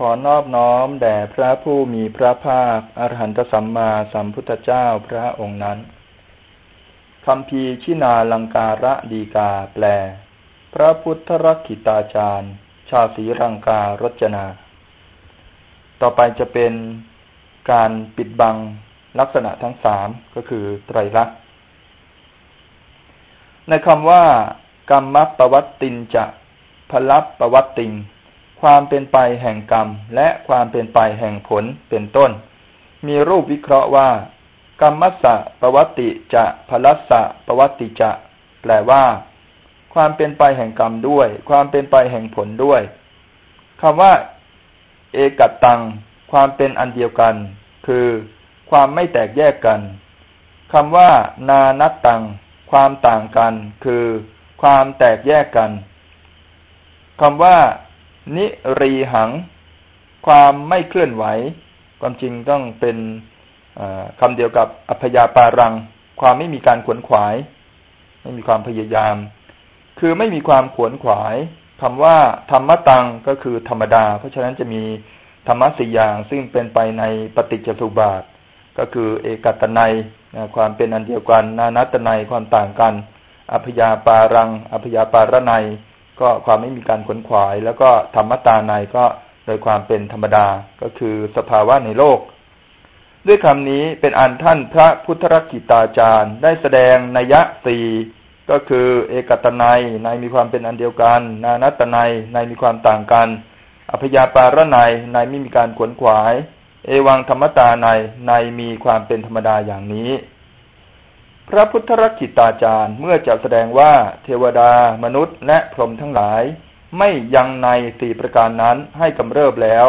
ขอนอบน้อมแด่พระผู้มีพระภาคอรหันตสัมมาสัมพุทธเจ้าพระองค์นั้นคำพีชินาลังการะดีกาแปล พระพุทธรักขิตาจารย์ ชาสีรังการจนา ต่อไปจะเป็นการปิดบังลักษณะทั้งสามก็คือไตรลักษณ์ในคำว่ากรรมปวัตตินจะพลับปวัตติง ความเป็นไปแห่งกรรม และความเป็นไปแห่งผลเป็นต้น มีรูปวิเคราะห์ว่า กรรมัสะปวัติจะพลัสสะปวัตติจะ แปลว่า ความเป็นไปแห่งกรรมด้วย ความเป็นไปแห่งผลด้วยคำว่า เอกัตตัง ความเป็นอันเดียวกัน คือ ความไม่แตกแยกกันคำว่า นานัตตัง ความต่างกัน คือ ความแตกแยกกันคำว่า นิรีหัง ความไม่เคลื่อนไหว ความจริงต้องเป็นคำเดียวกับอัพยาปารัง ความไม่มีการขวนขวาย ไม่มีความพยายาม คือไม่มีความขวนขวายคำว่าธรรมตังก็คือธรรมดา เพราะฉะนั้นจะมีธรรมะสี่อย่างซึ่งเป็นไปในปฏิจจสุบาท ก็คือเอกัตนัยความเป็นอันเดียวกัน นานัตนัยความต่างกัน อัพยาปารัง อัพยาปารนัย ก็ความไม่มีการขวนขวาย แล้วก็ธรรมตาในก็โดยความเป็นธรรมดาก็คือสภาวะในโลก ด้วยคำนี้เป็นอันท่านพระพุทธรักิตาจารย์ ได้แสดงนัยะสี่ก็คือเอกตนัยในมีความเป็นอันเดียวกัน นานัตนัยในมีความต่างกันอัพยาปาระในในไม่มีการขวนขวาย เอวังธรรมตาในในมีความเป็นธรรมดาอย่างนี้ พระพุทธรักิตาจารย์เมื่อจะแสดงว่าเทวดา มนุษย์และพรหมทั้งหลาย ไม่ยังในสี่ประการนั้นให้กำเริบแล้ว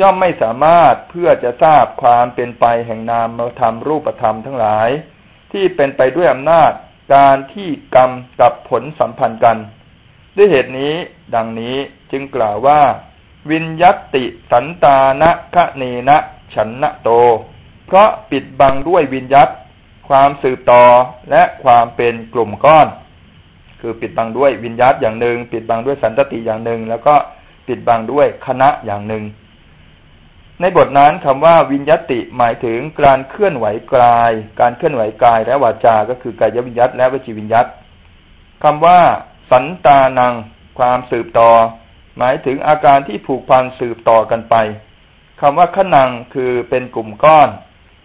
ย่อมไม่สามารถเพื่อจะทราบความเป็นไปแห่งนามธรรมรูปธรรมทั้งหลาย ที่เป็นไปด้วยอำนาจการที่กรรมกับผลสัมพันธ์กัน ด้วยเหตุนี้ ดังนี้จึงกล่าวว่า วินยติสันตานะคะเนนะฉันนะโต เพราะปิดบังด้วยวินยัต ความสืบต่อและความเป็นกลุ่มก้อน คือปิดบังด้วยวิญญาตอย่างหนึ่ง ปิดบังด้วยสันตติอย่างหนึ่ง แล้วก็ปิดบังด้วยคณะอย่างหนึ่ง ในบทนั้นคำว่าวิญญาติหมายถึงการเคลื่อนไหวกาย การเคลื่อนไหวกายและวาจา ก็คือกายวิญญาตและวจีวิญญาตคำว่าสันตานัง ความสืบต่อ หมายถึงอาการที่ผูกพันสืบต่อกันไปคำว่าขนังคือเป็นกลุ่มก้อน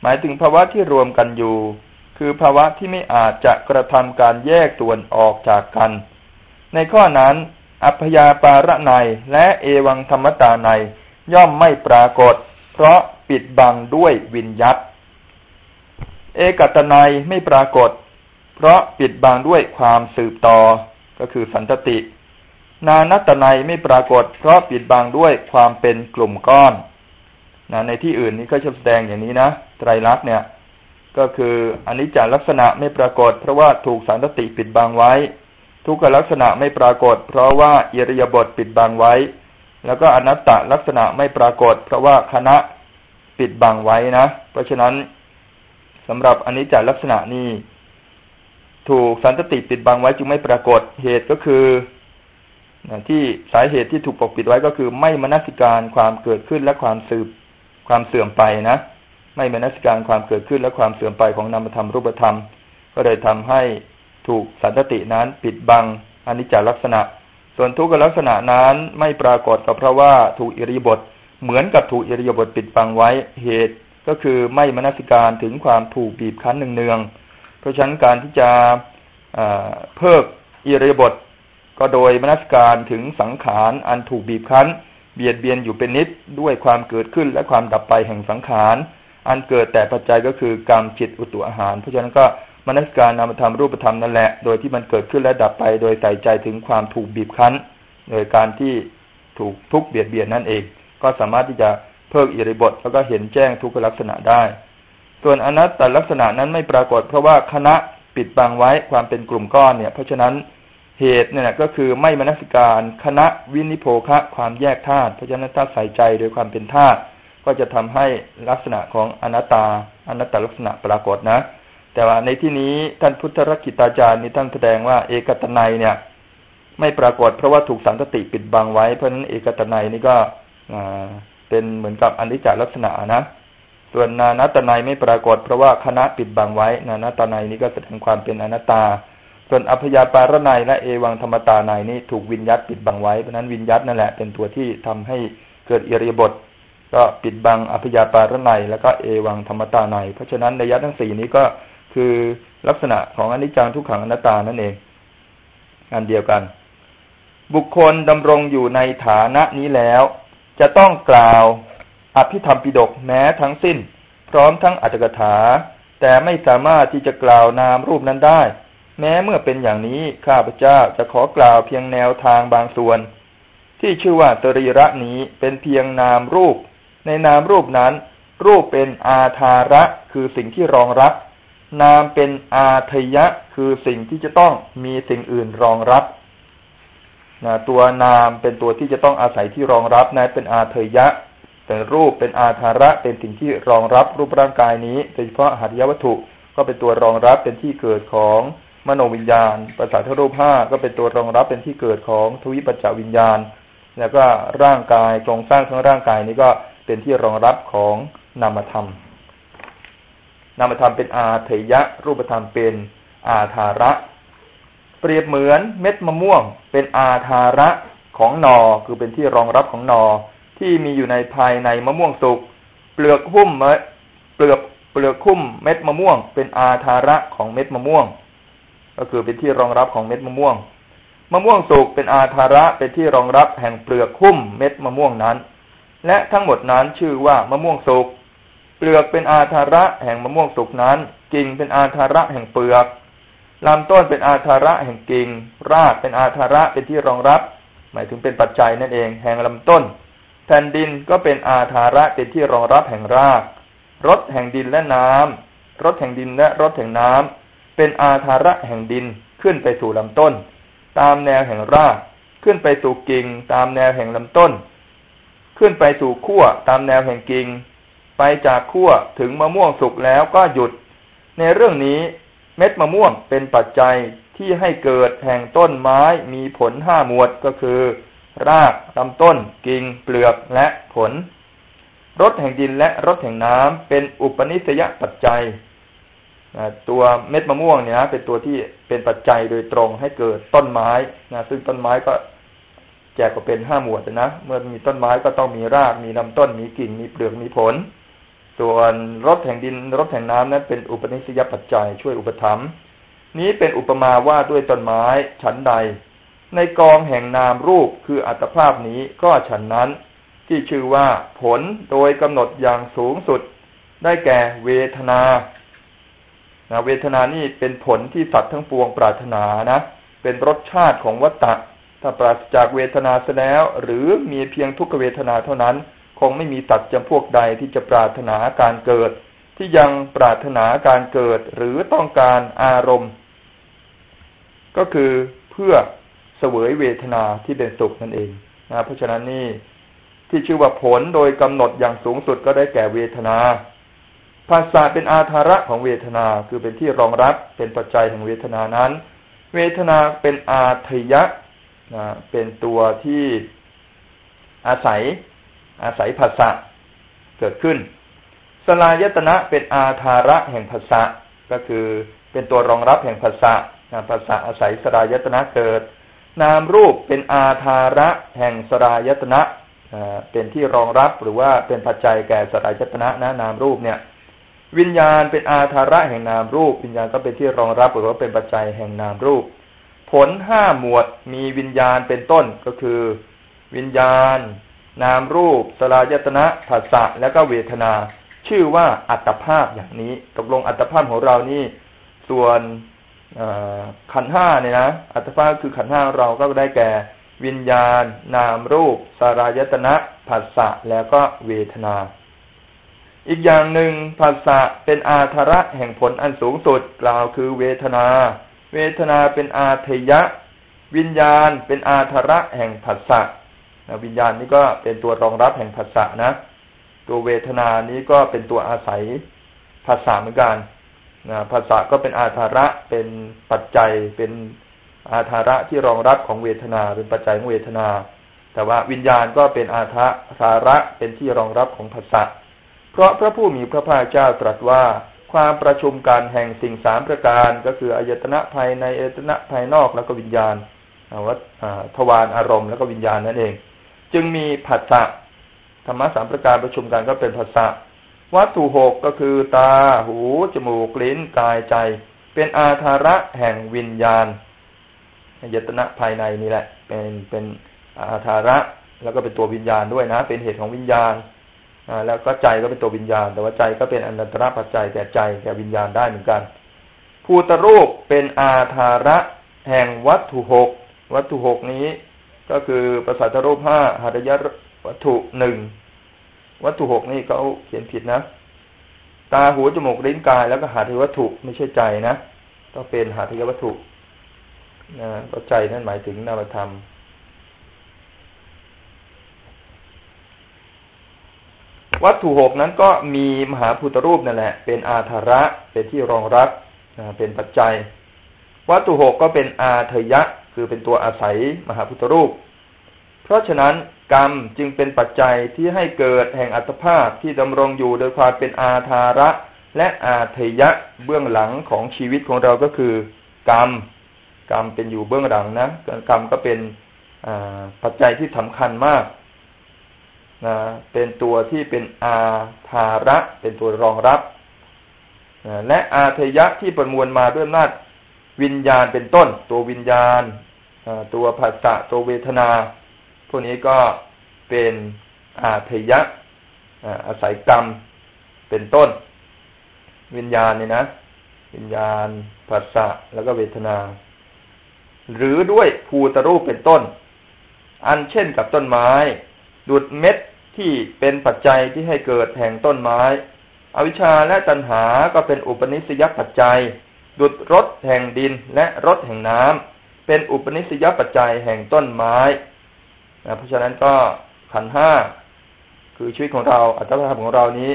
หมายถึงภาวะที่รวมกันอยู่ คือภาวะที่ไม่อาจจะกระทำการแยกตัวออกจากกัน ในข้อนั้น อัพยาปาระในและเอวังธรรมตาในย่อมไม่ปรากฏ เพราะปิดบังด้วยวินยัตเอกัตนัยไม่ปรากฏ เพราะปิดบังด้วยความสืบต่อ ก็คือสันตติ นานัตนัยไม่ปรากฏ เพราะปิดบังด้วยความเป็นกลุ่มก้อนนะในที่อื่นนี้ก็จะแสดงอย่างนี้นะไตรลักษณ์เนี่ย ก็คืออนิจจลักษณะไม่ปรากฏ เพราะว่าถูกสันตติปิดบังไว้ ทุกขลักษณะไม่ปรากฏ เพราะว่าอิริยบถปิดบังไว้ แล้วก็อนัตตลักษณะไม่ปรากฏ เพราะว่าคณะปิดบังไว้นะ เพราะฉะนั้นสำหรับอนิจจลักษณะนี้ถูกสันตติปิดบังไว้จึงไม่ปรากฏเหตุก็คือที่สาเหตุที่ถูกปกปิดไว้ก็คือ ไม่มนสิการความเกิดขึ้นและความสืบความเสื่อมไปนะ ไม่เป็นนักการความเกิดขึ้นและความเสื่อมไปของนามธรรมรูปธรรม ก็เลยทำให้ถูกสันตตินั้นปิดบังอนิจจลักษณะ ส่วนทุกขลักษณะนั้นไม่ปรากฏก็เพราะว่าถูกอิริยบทเหมือนกับถูกอิริยบทปิดบังไว้เหตุก็คือไม่มนสิการถึงความถูกบีบคั้นเนืองๆเพราะฉะนั้นการที่จะเพิกอิริยบทก็โดยมนสิการถึงสังขารอันถูกบีบคั้น เบียดเบียนอยู่เป็นนิดด้วยความเกิดขึ้นและความดับไปแห่งสังขาร อันเกิดแต่ปัจจัยก็คือกรรมจิตอุตุอาหาร เพราะฉะนั้นก็มนัสการนามธรรมรูปธรรมนั่นแหละ โดยที่มันเกิดขึ้นและดับไป โดยใส่ใจถึงความถูกบีบคั้น โดยการที่ถูกทุกเบียดเบียนนั่นเอง ก็สามารถที่จะเพิกอิริบทแล้วก็เห็นแจ้งทุกลักษณะได้ ส่วนอนัตตลักษณะนั้นไม่ปรากฏ เพราะว่าคณะปิดบังไว้ความเป็นกลุ่มก้อนเนี่ย เพราะฉะนั้นเหตุเนี่ยก็คือไม่มนัสการคณะวินิโพคะความแยกธาตุเพราะฉะนั้นถ้าใส่ใจโดยความเป็นธาตุ ก็จะทำให้ลักษณะของอนัตตาอนัตตลักษณะปรากฏนะ แต่ว่าในที่นี้ท่านพุทธรักิตาจารย์นี่ท่านแสดงว่าเอกตนัยเนี่ย ไม่ปรากฏเพราะว่าถูกสันตติปิดบังไว้ เพราะฉะนั้นเอกตนัยนี่ก็เป็นเหมือนกับอนิจจลักษณะนะส่วนนานัตนัยไม่ปรากฏเพราะว่าคณะปิดบังไว้ นานัตนัยนี้ก็แสดงความเป็นอนัตตา ส่วนอพยาปารนัยและเอวังธรรมตานัยนี้ถูกวิญยัตปิดบังไว้เพราะนั้นวิญยัตนั่นแหละเป็นตัวที่ทำให้เกิดอิริยบท ก็ปิดบังอพยาปารนัยแล้วก็เอวังธรรมตานัยเพราะฉะนั้นในยัตทั้งสี่นี้ก็คือลักษณะของอนิจจังทุกขังอนัตตานั่นเองอันเดียวกัน บุคคลดำรงอยู่ในฐานะนี้แล้ว จะต้องกล่าวอภิธรรมปิดกแม้ทั้งสิ้น พร้อมทั้งอัตถกถา แต่ไม่สามารถที่จะกล่าวนามรูปนั้นได้ แม้เมื่อเป็นอย่างนี้ข้าพเจ้าจะขอกล่าวเพียงแนวทางบางส่วน ที่ชื่อว่าตรีระนี้เป็นเพียงนามรูป ในนามรูปนั้น รูปเป็นอาธาระคือสิ่งที่รองรับ นามเป็นอาทยะคือสิ่งที่จะต้องมีสิ่งอื่นรองรับนะตัวนามเป็นตัวที่จะต้องอาศัยที่รองรับนะเป็นอาเทยะแต่รูปเป็นอาธาระ เป็นสิ่งที่รองรับรูปร่างกายนี้โดยเฉพาะหัตถยวัตถุก็เป็นตัวรองรับเป็นที่เกิดของมโนวิญญาณภาษาทรูปห้าก็เป็นตัวรองรับเป็นที่เกิดของทวิปัจจวิญญาณ แล้วก็ร่างกายโครงสร้างของร่างกายนี้ก็ เป็นที่รองรับของนามธรรม นามธรรมเป็นอาเถยะ รูปธรรมเป็นอาธาระ เปรียบเหมือนเม็ดมะม่วง เป็นอาธาระของนอคือเป็นที่รองรับของนอที่มีอยู่ในภายในมะม่วงสุกเปลือกหุ้มเปลือกเปลือกคุ้มเม็ดมะม่วง เป็นอาธาระของเม็ดมะม่วง ก็คือเป็นที่รองรับของเม็ดมะม่วงมะม่วงสุกเป็นอาธาระเป็นที่รองรับแห่งเปลือกคุ้มเม็ดมะม่วงนั้น และทั้งหมดนั้นชื่อว่ามะม่วงสุก เปลือกเป็นอาธาระแห่งมะม่วงสุกนั้น กิ่งเป็นอาธาระแห่งเปลือกลำต้นเป็นอาธาระแห่งกิ่ง รากเป็นอาธาระเป็นที่รองรับ หมายถึงเป็นปัจจัยนั่นเอง แห่งลำต้น แผ่นดินก็เป็นอาธาระเป็นที่รองรับแห่งรากรถแห่งดินและน้ำรถแห่งดินและรถแห่งน้ำเป็นอาธาระแห่งดินขึ้นไปสู่ลำต้น ตามแนวแห่งรากขึ้นไปสู่กิ่ง ตามแนวแห่งลำต้น ขึ้นไปสู่ขั้วตามแนวแห่งกิ่ง ไปจากขั้วถึงมะม่วงสุกแล้วก็หยุด ในเรื่องนี้เม็ดมะม่วงเป็นปัจจัยที่ให้เกิดแห่งต้นไม้มีผลห้าหมวดก็คือ รากลำต้น กิ่ง เปลือกและผลรสแห่งดินและรสแห่งน้ำเป็นอุปนิสยปัจจัยตัวเม็ดมะม่วงเนี่ยเป็นตัวที่เป็นปัจจัยโดยตรงให้เกิดต้นไม้นะซึ่งต้นไม้ก็ แจกก็เป็นห้าหมวดนะ เมื่อมีต้นไม้ก็ต้องมีราก มีลำต้น มีกิ่ง มีเปลือก มีผล ส่วนรถแห่งดินรถแห่งน้ำนั้นเป็นอุปนิสัยปัจจัยช่วยอุปถัมภ์นี้เป็นอุปมาว่าด้วยต้นไม้ชั้นใด ในกองแห่งนามรูปคืออัตภาพนี้ก็ฉันนั้น ที่ชื่อว่าผลโดยกำหนดอย่างสูงสุด ได้แก่เวทนาเวทนานี่เป็นผลที่สัตว์ทั้งปวงปรารถนานะ เป็นรสชาติของวัตตะ ถ้าปราศจากเวทนาเสียแล้ว หรือมีเพียงทุกขเวทนาเท่านั้น คงไม่มีตัดจำพวกใดที่จะปรารถนาการเกิด ที่ยังปรารถนาการเกิดหรือต้องการอารมณ์ ก็คือเพื่อเสวยเวทนาที่เป็นสุขนั่นเองนะเพราะฉะนั้นนี่ที่ชื่อว่าผลโดยกำหนดอย่างสูงสุดก็ได้แก่เวทนาภาษาเป็นอาธาระของเวทนาคือเป็นที่รองรับเป็นปัจจัยของเวทนานั้น เวทนาเป็นอาทยะ นะเป็นตัวที่อาศัยอาศัยภาษะเกิดขึ้น สลายตนะเป็นอาธาระแห่งภาษะก็คือเป็นตัวรองรับแห่งภาษะภาษะอาศัยสลายตนะเกิด นามรูปเป็นอาธาระแห่งสลายตนะเป็นที่รองรับหรือว่าเป็นปัจจัยแก่สลายตนะนะนามรูปเนี่ย วิญญาณเป็นอาธาระแห่งนามรูป วิญญาณก็เป็นที่รองรับหรือว่าเป็นปัจจัยแห่งนามรูป ผลห้าหมวดมีวิญญาณเป็นต้นก็คือ วิญญาณ นามรูปสลายตนะภาษะและก็เวทนา ชื่อว่าอัตภาพอย่างนี้ ตกลงอัตภาพของเรานี่ ส่วนขันห้าเนี่ยนะอัตภาพคือขันห้าเราก็ได้แก่ วิญญาณ นามรูปสลายตนะภาษะแล้วก็เวทนา อีกอย่างหนึ่งภาษะเป็นอาธระแห่งผลอันสูงสุดกล่าวคือเวทนา เวทนาเป็นอาเทยะ วิญญาณเป็นอาธระแห่งภาษะนะวิญญาณนี้ก็เป็นตัวรองรับแห่งภาษานะ ตัวเวทนานี้ก็เป็นตัวอาศัยภาษาเหมือนกันนะภาษาก็เป็นอาธาระเป็นปัจจัยเป็นอาธาระที่รองรับของเวทนาเป็นปัจจัยของเวทนา แต่ว่าวิญญาณก็เป็นอาทะสาระเป็นที่รองรับของภาษะเพราะพระผู้มีพระภาคเจ้าตรัสว่า ความประชุมกันแห่งสิ่งสามประการ ก็คืออายตนะภายในอายตนะภายนอกแล้วก็วิญญาณวัทวารอารมณ์แล้วก็วิญญาณนั่นเอง จึงมีผัสสะธรรมะสามประการประชุมกันก็เป็นภาษะวัตถุหกก็คือตาหู จมูกลิ้นกายใจ เป็นอาธาระแห่งวิญญาณอายตนะภายในนี่แหละ เป็นเป็นอาธาระ แล้วก็เป็นตัววิญญาณด้วยนะ เป็นเหตุของวิญญาณ แล้วก็ใจก็เป็นตัววิญญาณ แต่ว่าใจก็เป็นอนันตระปัจจัยแก่ใจแก่วิญญาณได้เหมือนกัน ภูตรูปเป็นอาธาระแห่งวัตถุหกวัตถุหกนี้ก็คือประสาทรูปห้าหัตยวัตถุหนึ่งวัตถุหกนี่เขาเขียนผิดนะ ตาหูจมูกลิ้นกายแล้วก็หาทวัตถุไม่ใช่ใจนะต้องเป็นหาทยวัตถุนะก็ใจนั่นหมายถึงนามธรรม วัตถุหกนั้นก็มีมหาพุทธรูปนั่นแหละ เป็นอาธาระเป็นที่รองรับเป็นปัจจัย วัตถุหกก็เป็นอาเทยะ คือเป็นตัวอาศัยมหาพุทธรูป เพราะฉะนั้นกรรมจึงเป็นปัจจัยที่ให้เกิดแห่งอัตภาพที่ดำรงอยู่โดยความเป็นอาธาระ และอาเทยะเบื้องหลังของชีวิตของเราก็คือ กรรม กรรมเป็นอยู่เบื้องหลังนะกรรมก็เป็นปัจจัยที่สำคัญมาก นะเป็นตัวที่เป็นอาธาระเป็นตัวรองรับนะและอาเทยะที่ประมวลมาด้วยนาจวิญญาณเป็นต้น ตัววิญญาณตัวภาษะตัวเวทนา พวกนี้ก็เป็นอาเทยะอาศัยกรรมเป็นต้น วิญญาณเนี่ยนะ วิญญาณภาษะแล้วก็เวทนา หรือด้วยภูตรูปเป็นต้น อันเช่นกับต้นไม้ ดุดเม็ด ที่เป็นปัจจัยที่ให้เกิดแห่งต้นไม้ อวิชชาและตัณหาก็เป็นอุปนิสัยปัจจัย ดุดรถแห่งดินและรถแห่งน้ำเป็นอุปนิสัยปัจจัยแห่งต้นไม้นะเพราะฉะนั้นก็ขันห้าคือชีวิตของเราอัตภาพของเรานี้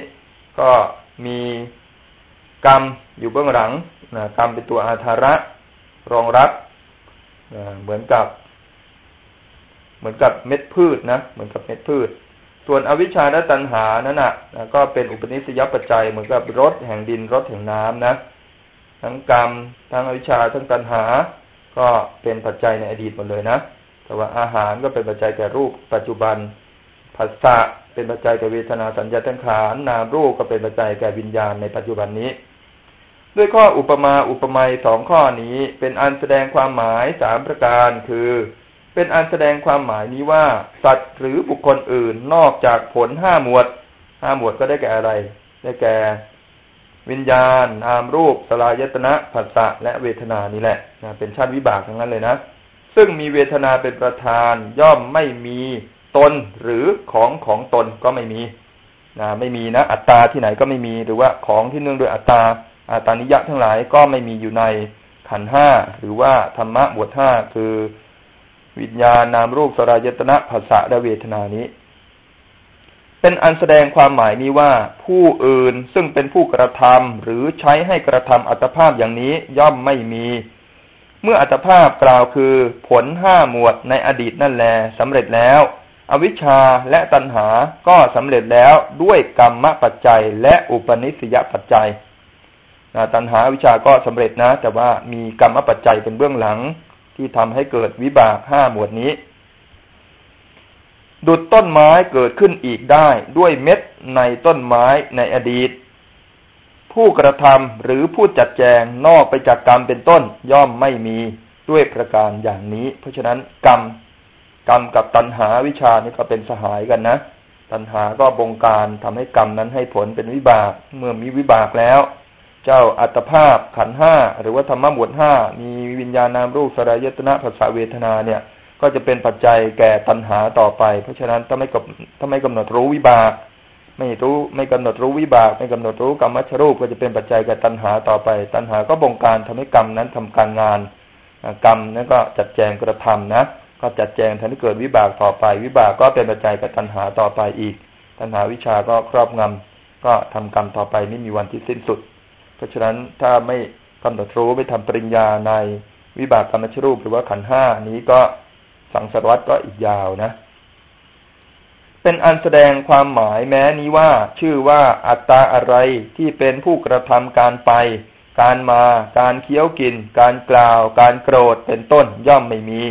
ก็มีกรรมอยู่เบื้องหลังนะกรรมเป็นตัวอาธาระรองรับนะเหมือนกับ เหมือนกับเม็ดพืชนะเหมือนกับเม็ดพืช ส่วนอวิชชาและตัณหานั่นนะก็เป็นอุปนิสัยปัจจัยเหมือนกับรถแห่งดินรถแห่งน้ำนะ ทั้งกรรม ทั้งอวิชชาทั้งตัณหา ก็เป็นปัจจัยในอดีตหมดเลยนะ แต่ว่าอาหารก็เป็นปัจจัยแก่รูปปัจจุบันภาษะเป็นปัจจัยแก่เวทนาสัญญาตั้งขานนามรูปก็เป็นปัจจัยแก่วิญญาณในปัจจุบันนี้ ด้วยข้ออุปมาอุปไมยสองข้อนี้เป็นอันแสดงความหมายสามประการคือ เป็นอันแสดงความหมายนี้ว่า สัตว์หรือบุคคลอื่นนอกจากผลห้าหมวดห้าหมวดก็ได้แก่อะไร ได้แก่ วิญญาณ นามรูป สลายตนะผัสสะและเวทนานี่แหละเป็นชาติวิบากทั้งนั้นเลยนะ ซึ่งมีเวทนาเป็นประธานย่อมไม่มีตนหรือของของตนก็ไม่มีนะไม่มีนะ อัตตาที่ไหนก็ไม่มีหรือว่าของที่เนื่องด้วยอัตตาอัตตานิยะทั้งหลายก็ไม่มีอยู่ในขันห้าหรือว่าธรรมะบทห้าคือ วิญญาณนามรูปสรายตนะภาษาและเวทนานี้ เป็นอันแสดงความหมายนี้ว่า ผู้อื่นซึ่งเป็นผู้กระทำหรือใช้ให้กระทำอัตภาพอย่างนี้ย่อมไม่มี เมื่ออัตภาพกล่าวคือผลห้าหมวดในอดีตนั่นแลสำเร็จแล้ว อวิชชาและตัณหาก็สำเร็จแล้วด้วยกรรมปัจจัย และอุปนิสยปัจจัยตัณหาวิชาก็สำเร็จนะ แต่ว่ามีกรรมปัจจัยเป็นเบื้องหลัง ที่ทำให้เกิดวิบากห้าหมวดนี้ ดุดต้นไม้เกิดขึ้นอีกได้ด้วยเม็ดในต้นไม้ในอดีต ผู้กระทำหรือผู้จัดแจงนอกไปจากกรรมเป็นต้นย่อมไม่มีด้วยประการอย่างนี้ เพราะฉะนั้นกรรมกรรมกับตัณหาวิชานี่ก็เป็นสหายกันนะ ตัณหาก็บงการทำให้กรรมนั้นให้ผลเป็นวิบาก เมื่อมีวิบากแล้ว เจ้าอัตภาพขันห้าหรือว่าธรรมะบทห้ามีวิญญาณนามรูปสลายตนะภาษาเวทนาเนี่ย ก็จะเป็นปัจจัยแก่ตัณหาต่อไป เพราะฉะนั้นถ้าไม่กถ้าไม่กำหนดรู้วิบาก ไม่รู้ไม่กำหนดรู้วิบาก ไม่กำหนดรู้กรรมชรูปก็จะเป็นปัจจัยแกับตัณหาต่อไป ตัณหาก็บงการทำให้กรรมนั้นทำการงานกรรมนั้นก็จัดแจงกระทำนะก็จัดแจงทำให้เกิดวิบากต่อไป วิบากก็เป็นปัจจัยแกับตัณหาต่อไปอีก ตัณหาวิชาก็ครอบงำก็ทำกรรมต่อไปไม่มีวันที่สิ้นสุด เพราะฉะนั้นถ้าไม่กำหนดรู้ไม่ทำปริญญาในวิบากกรรมชรูปหรือว่าขันห้านี้ก็สังสารวัตก็อีกยาวนะ เป็นอันแสดงความหมายแม้นี้ว่าชื่อว่าอัตตาอะไรที่เป็นผู้กระทำการไป การมา การเคี้ยวกิน การกล่าว การโกรธเป็นต้นย่อมไม่มี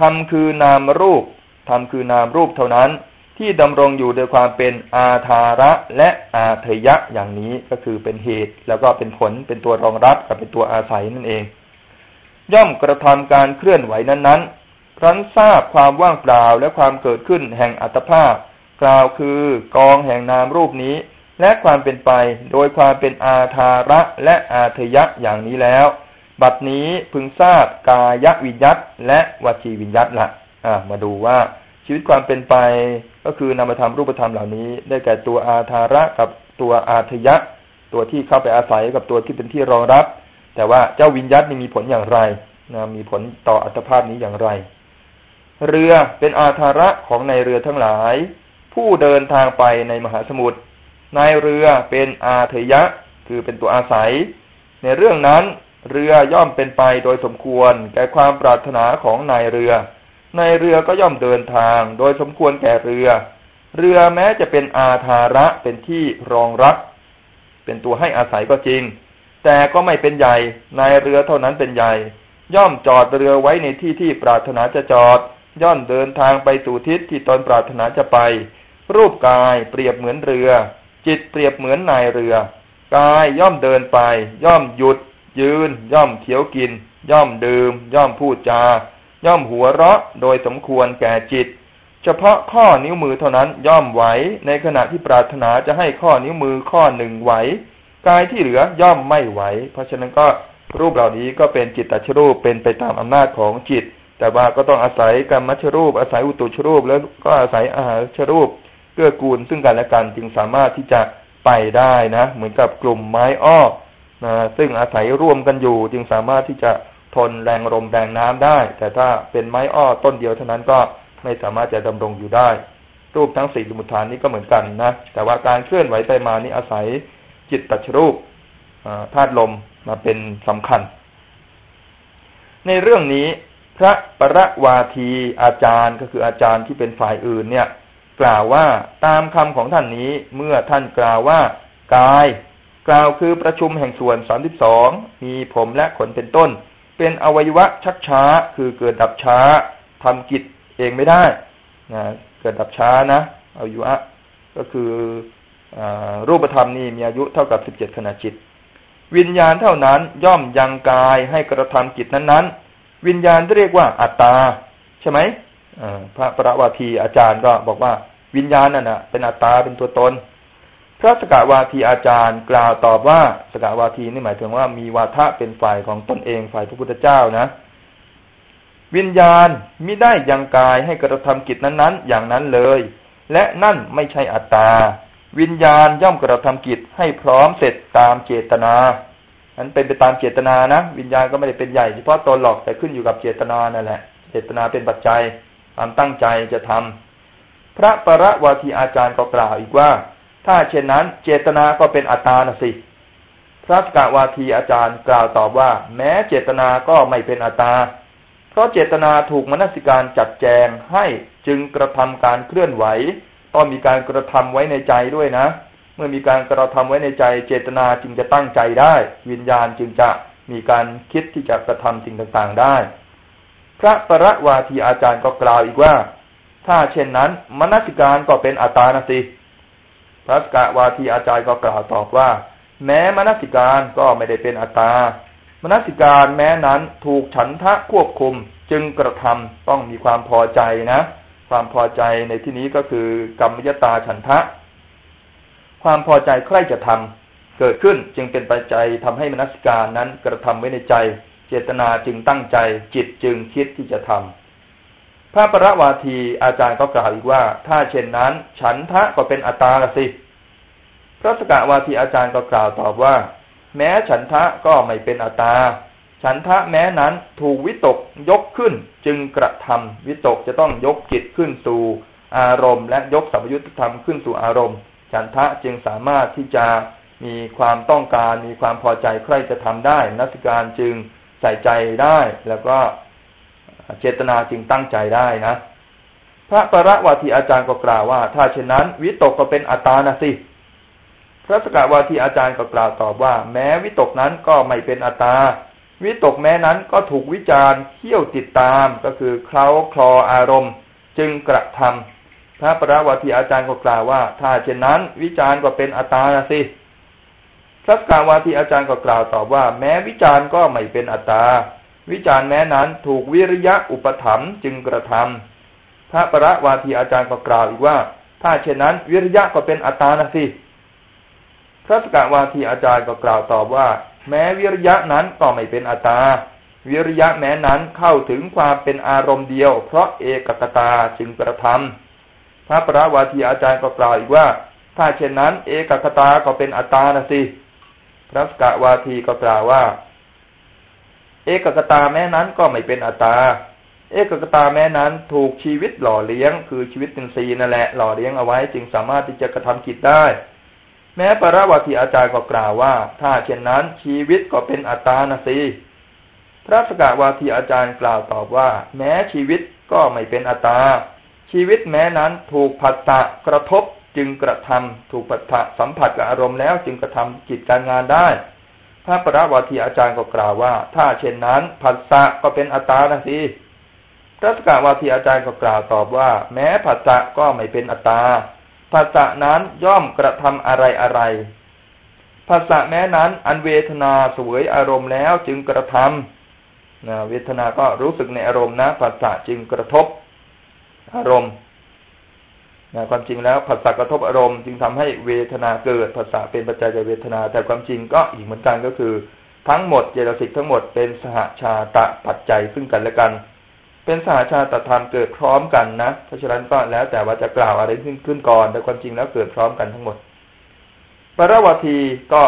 ธรรมคือนามรูปธรรมคือนามรูปเท่านั้น ที่ดำรงอยู่โดยความเป็นอาธาระและอาเทยะอย่างนี้ก็คือเป็นเหตุ แล้วก็เป็นผลเป็นตัวรองรับกับเป็นตัวอาศัยนั่นเอง ย่อมกระทำการเคลื่อนไหวนั้นๆ ครั้นทราบความว่างเปล่าและความเกิดขึ้นแห่งอัตภาพ กล่าวคือกองแห่งนามรูปนี้ และความเป็นไปโดยความเป็นอาธาระและอาเทยะอย่างนี้แล้ว บัดนี้พึงทราบกายวิญญัตและวจีวิญญัตละอ่ามาดูว่า ชีวิตความเป็นไปก็คือนามธรรมรูปธรรมเหล่านี้ ได้แก่ตัวอาธาระกับตัวอาทยะ ตัวที่เข้าไปอาศัยกับตัวที่เป็นที่รองรับ แต่ว่าเจ้าวิญญัตนี่มีผลอย่างไรนะมีผลต่ออัตภาพนี้อย่างไร เรือเป็นอาธาระของในเรือทั้งหลาย ผู้เดินทางไปในมหาสมุทรนายเรือเป็นอาเทยะ คือเป็นตัวอาศัย ในเรื่องนั้นเรือย่อมเป็นไปโดยสมควร แก่ความปรารถนาของนายเรือ ในเรือก็ย่อมเดินทาง โดยสมควรแก่เรือ เรือแม้จะเป็นอาธาระเป็นที่รองรับ เป็นตัวให้อาศัยก็จริง แต่ก็ไม่เป็นใหญ่ในเรือเท่านั้นเป็นใหญ่ ย่อมจอดเรือไว้ในที่ที่ปรารถนาจะจอด ย่อมเดินทางไปสู่ทิศที่ตนปรารถนาจะไป รูปกายเปรียบเหมือนเรือ จิตเปรียบเหมือนนายเรือกายย่อมเดินไป ย่อมหยุด ยืน ย่อมเขียวกิน ย่อมดื่ม ย่อมพูดจา ย่อมหัวเราะโดยสมควรแก่จิต เฉพาะข้อนิ้วมือเท่านั้นย่อมไหวในขณะที่ปรารถนาจะให้ข้อนิ้วมือข้อหนึ่งไหวกายที่เหลือย่อมไม่ไหว เพราะฉะนั้นก็รูปเหล่านี้ก็เป็นจิตตชรูปเป็นไปตามอำนาจของจิต แต่ว่าก็ต้องอาศัยกรรมชรูป อาศัยอุตุชรูป แล้วก็อาศัยอาหารชรูปเกื้อกูลซึ่งกันและกันจึงสามารถที่จะไปได้นะ เหมือนกับกลุ่มไม้อ้อนะซึ่งอาศัยร่วมกันอยู่จึงสามารถที่จะ ทนแรงลมแรงน้ำได้ แต่ถ้าเป็นไม้อ้อต้นเดียวเท่านั้นก็ไม่สามารถจะดำรงอยู่ได้ รูปทั้งสี่สมุทฐานนี้ก็เหมือนกันนะ แต่ว่าการเคลื่อนไหวไปมานี้อาศัยจิตตัชรูปธาตุลมมาเป็นสำคัญ ในเรื่องนี้พระประวาทีอาจารย์ก็คืออาจารย์ที่เป็นฝ่ายอื่นเนี่ย กล่าวว่าตามคำของท่านนี้เมื่อท่านกล่าวว่ากาย กล่าวคือประชุมแห่งส่วนสามสิบสองมีผมและขนเป็นต้น เป็นอวัยวะชักช้า คือเกิดดับช้าทำกิจเองไม่ได้นะเกิดดับช้านะอวัยวะก็คืออรูปธรรมนี่มีอายุเท่ากับสิบเจ็ดขณะจิต วิญญาณเท่านั้นย่อมยังกายให้กระทำกิจนั้นๆ วิญญาณเรียกว่าอัตตา ใช่ไหมพระประวัติอาจารย์ก็บอกว่าวิญญาณนั่นนะเป็นอัตตาเป็นตัวตน พระสกาวาทีอาจารย์กล่าวตอบว่าสกาวาทีนี่หมายถึงว่ามีวาทะเป็นฝ่ายของตนเองฝ่ายพระพุทธเจ้านะวิญญาณมิได้ยังกายให้กระทำกิจนั้นๆ อย่างนั้นเลย และนั่นไม่ใช่อัตตา วิญญาณย่อมกระทำกิจให้พร้อมเสร็จตามเจตนานั้นเป็นไปตามเจตนานะ วิญญาณก็ไม่ได้เป็นใหญ่เฉพาะตนหรอกแต่ขึ้นอยู่กับเจตนานั่นแหละ เจตนาเป็นปัจจัยความตั้งใจจะทำพระประวาทีอาจารย์ก็กล่าวอีกว่า ถ้าเช่นนั้น เจตนาก็เป็นอัตตานะสิ พระสกวาทีอาจารย์กล่าวตอบว่า แม้เจตนาก็ไม่เป็นอัตตา เพราะเจตนาถูกมนสิการจัดแจงให้จึงกระทำการเคลื่อนไหวต้องมีการกระทำไว้ในใจด้วยนะ เมื่อมีการกระทำไว้ในใจ เจตนาจึงจะตั้งใจได้ วิญญาณจึงจะมีการคิดที่จะกระทำสิ่งต่างๆได้ พระประวาทีอาจารย์ก็กล่าวอีกว่า ถ้าเช่นนั้นมนสิการก็เป็นอัตตานะสิ พระสกวาทีอาจารย์ก็กล่าวตอบว่า แม้มนสิการก็ไม่ได้เป็นอัตตามนสิการแม้นั้นถูกฉันทะควบคุมจึงกระทำต้องมีความพอใจนะ ความพอใจในที่นี้ก็คือกรรมยตาฉันทะ ความพอใจใคร่จะทำเกิดขึ้นจึงเป็นปัจจัยทำให้มนสิการนั้นกระทำไว้ในใจ เจตนาจึงตั้งใจจิตจึงคิดที่จะทำ พระประวาทีอาจารย์ก็กล่าวอีกว่า ถ้าเช่นนั้น ฉันทะก็เป็นอัตตาละสิพระสกวาทีอาจารย์ก็กล่าวตอบว่า แม้ฉันทะก็ไม่เป็นอัตตา ฉันทะแม้นั้นถูกวิตกยกขึ้นจึงกระทำวิตกจะต้องยกจิตขึ้นสู่อารมณ์ และยกสัมยุญธรรมขึ้นสู่อารมณ์ ฉันทะจึงสามารถที่จะมีความต้องการมีความพอใจใครจะทำได้นักการจึงใส่ใจได้แล้วก็ เจตนาจึงตั้งใจได้นะ พระประวาทีอาจารย์ก็กล่าวว่า ถ้าเช่นนั้น วิตกก็เป็นอัตตานะสิพระสกาวาทีอาจารย์ก็กล่าวตอบว่า แม้วิตกนั้นก็ไม่เป็นอัตตา วิตกแม้นั้นก็ถูกวิจารณ์เที่ยวติดตามก็คือเคล้าคลออารมณ์ จึงกระทำพระประวาทีอาจารย์ก็กล่าวว่า ถ้าเช่นนั้น วิจารณ์ก็เป็นอัตตานะสิพระสกาวาทีอาจารย์ก็กล่าวตอบว่า แม้วิจารณ์ก็ไม่เป็นอัตตา วิจารณ์แม้นั้นถูกวิริยะอุปถัมภ์จึงกระทำพระประวาทีอาจารย์ก็กล่าวอีกว่า ถ้าเช่นนั้น วิริยะก็เป็นอัตตานะสิพระสกวาทีอาจารย์ก็กล่าวตอบว่า แม้วิริยะนั้นก็ไม่เป็นอัตตาวิริยะแม้นั้นเข้าถึงความเป็นอารมณ์เดียว เพราะเอกกตาจึงกระทำพระประวาทีอาจารย์ก็กล่าวอีกว่า ถ้าเช่นนั้น เอกกตาก็เป็นอัตตานะสิพระสกวาทีก็กล่าวว่า เอกกตาแม้นั้นก็ไม่เป็นอัตตา เอกกตาแม้นั้นถูกชีวิตหล่อเลี้ยง คือชีวิตเป็นสีนั่นแหละหล่อเลี้ยงเอาไว้จึงสามารถที่จะกระทำกิจได้ แม้ปรวัติอาจารย์ก็กล่าวว่า ถ้าเช่นนั้นชีวิตก็เป็นอัตตานะสิพระสกาวาทีอาจารย์กล่าวตอบว่า แม้ชีวิตก็ไม่เป็นอัตตา ชีวิตแม้นั้นถูกผัสสะกระทบจึงกระทำถูกผัสสะสัมผัสกับอารมณ์แล้วจึงกระทำกิจการงานได้ พระปรวัติอาจารย์ก็กล่าวว่า ถ้าเช่นนั้นผัสสะก็เป็นอัตตานะสิรัตกาวาทีอาจารย์ก็กล่าวตอบว่า แม้ผัสสะก็ไม่เป็นอัตตาผัสสะนั้นย่อมกระทำอะไรอะไรผัสสะแม้นั้น อันเวทนาสวยอารมณ์แล้วจึงกระทำนะเวทนาก็รู้สึกในอารมณ์นะผัสสะจึงกระทบ อารมณ์ นะความจริงแล้วผัสสะกระทบอารมณ์จึงทำให้เวทนาเกิดผัสสะเป็นปัจจัยแก่เวทนา แต่ความจริงก็อีกเหมือนกันก็คือ ทั้งหมดเจตสิกทั้งหมดเป็นสหชาตะปัจจัยซึ่งกันและกัน เป็นสาชาตธรรมเกิดพร้อมกันนะเพราะฉะนั้นก็แล้วแต่ว่าจะกล่าวอะไรขึ้นขึ้นก่อน แต่ความจริงแล้วเกิดพร้อมกันทั้งหมดปรวัตีก็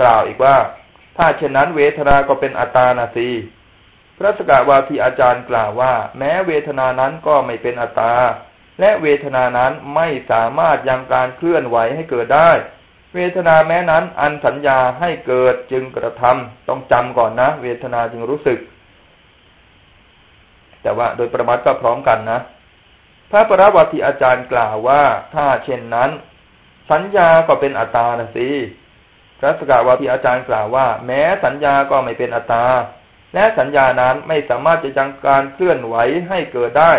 กล่าวอีกว่า ถ้าเช่นนั้นเวทนาก็เป็นอัตานาสีพระสกาวาทีอาจารย์กล่าวว่า แม้เวทนานั้นก็ไม่เป็นอัตตา และเวทนานั้นไม่สามารถยังการเคลื่อนไหวให้เกิดได้ เวทนาแม้นั้น อันสัญญาให้เกิดจึงกระทำต้องจำก่อนนะ เวทนาจึงรู้สึก แต่ว่าโดยประมาทก็พร้อมกันนะพระปรวัติอาจารย์กล่าวว่าถ้าเช่นนั้น สัญญาก็เป็นอัตตานะสิพระสกาวาทีอาจารย์กล่าวว่า แม้สัญญาก็ไม่เป็นอัตตาและสัญญานั้นไม่สามารถจะจังการเคลื่อนไหวให้เกิดได้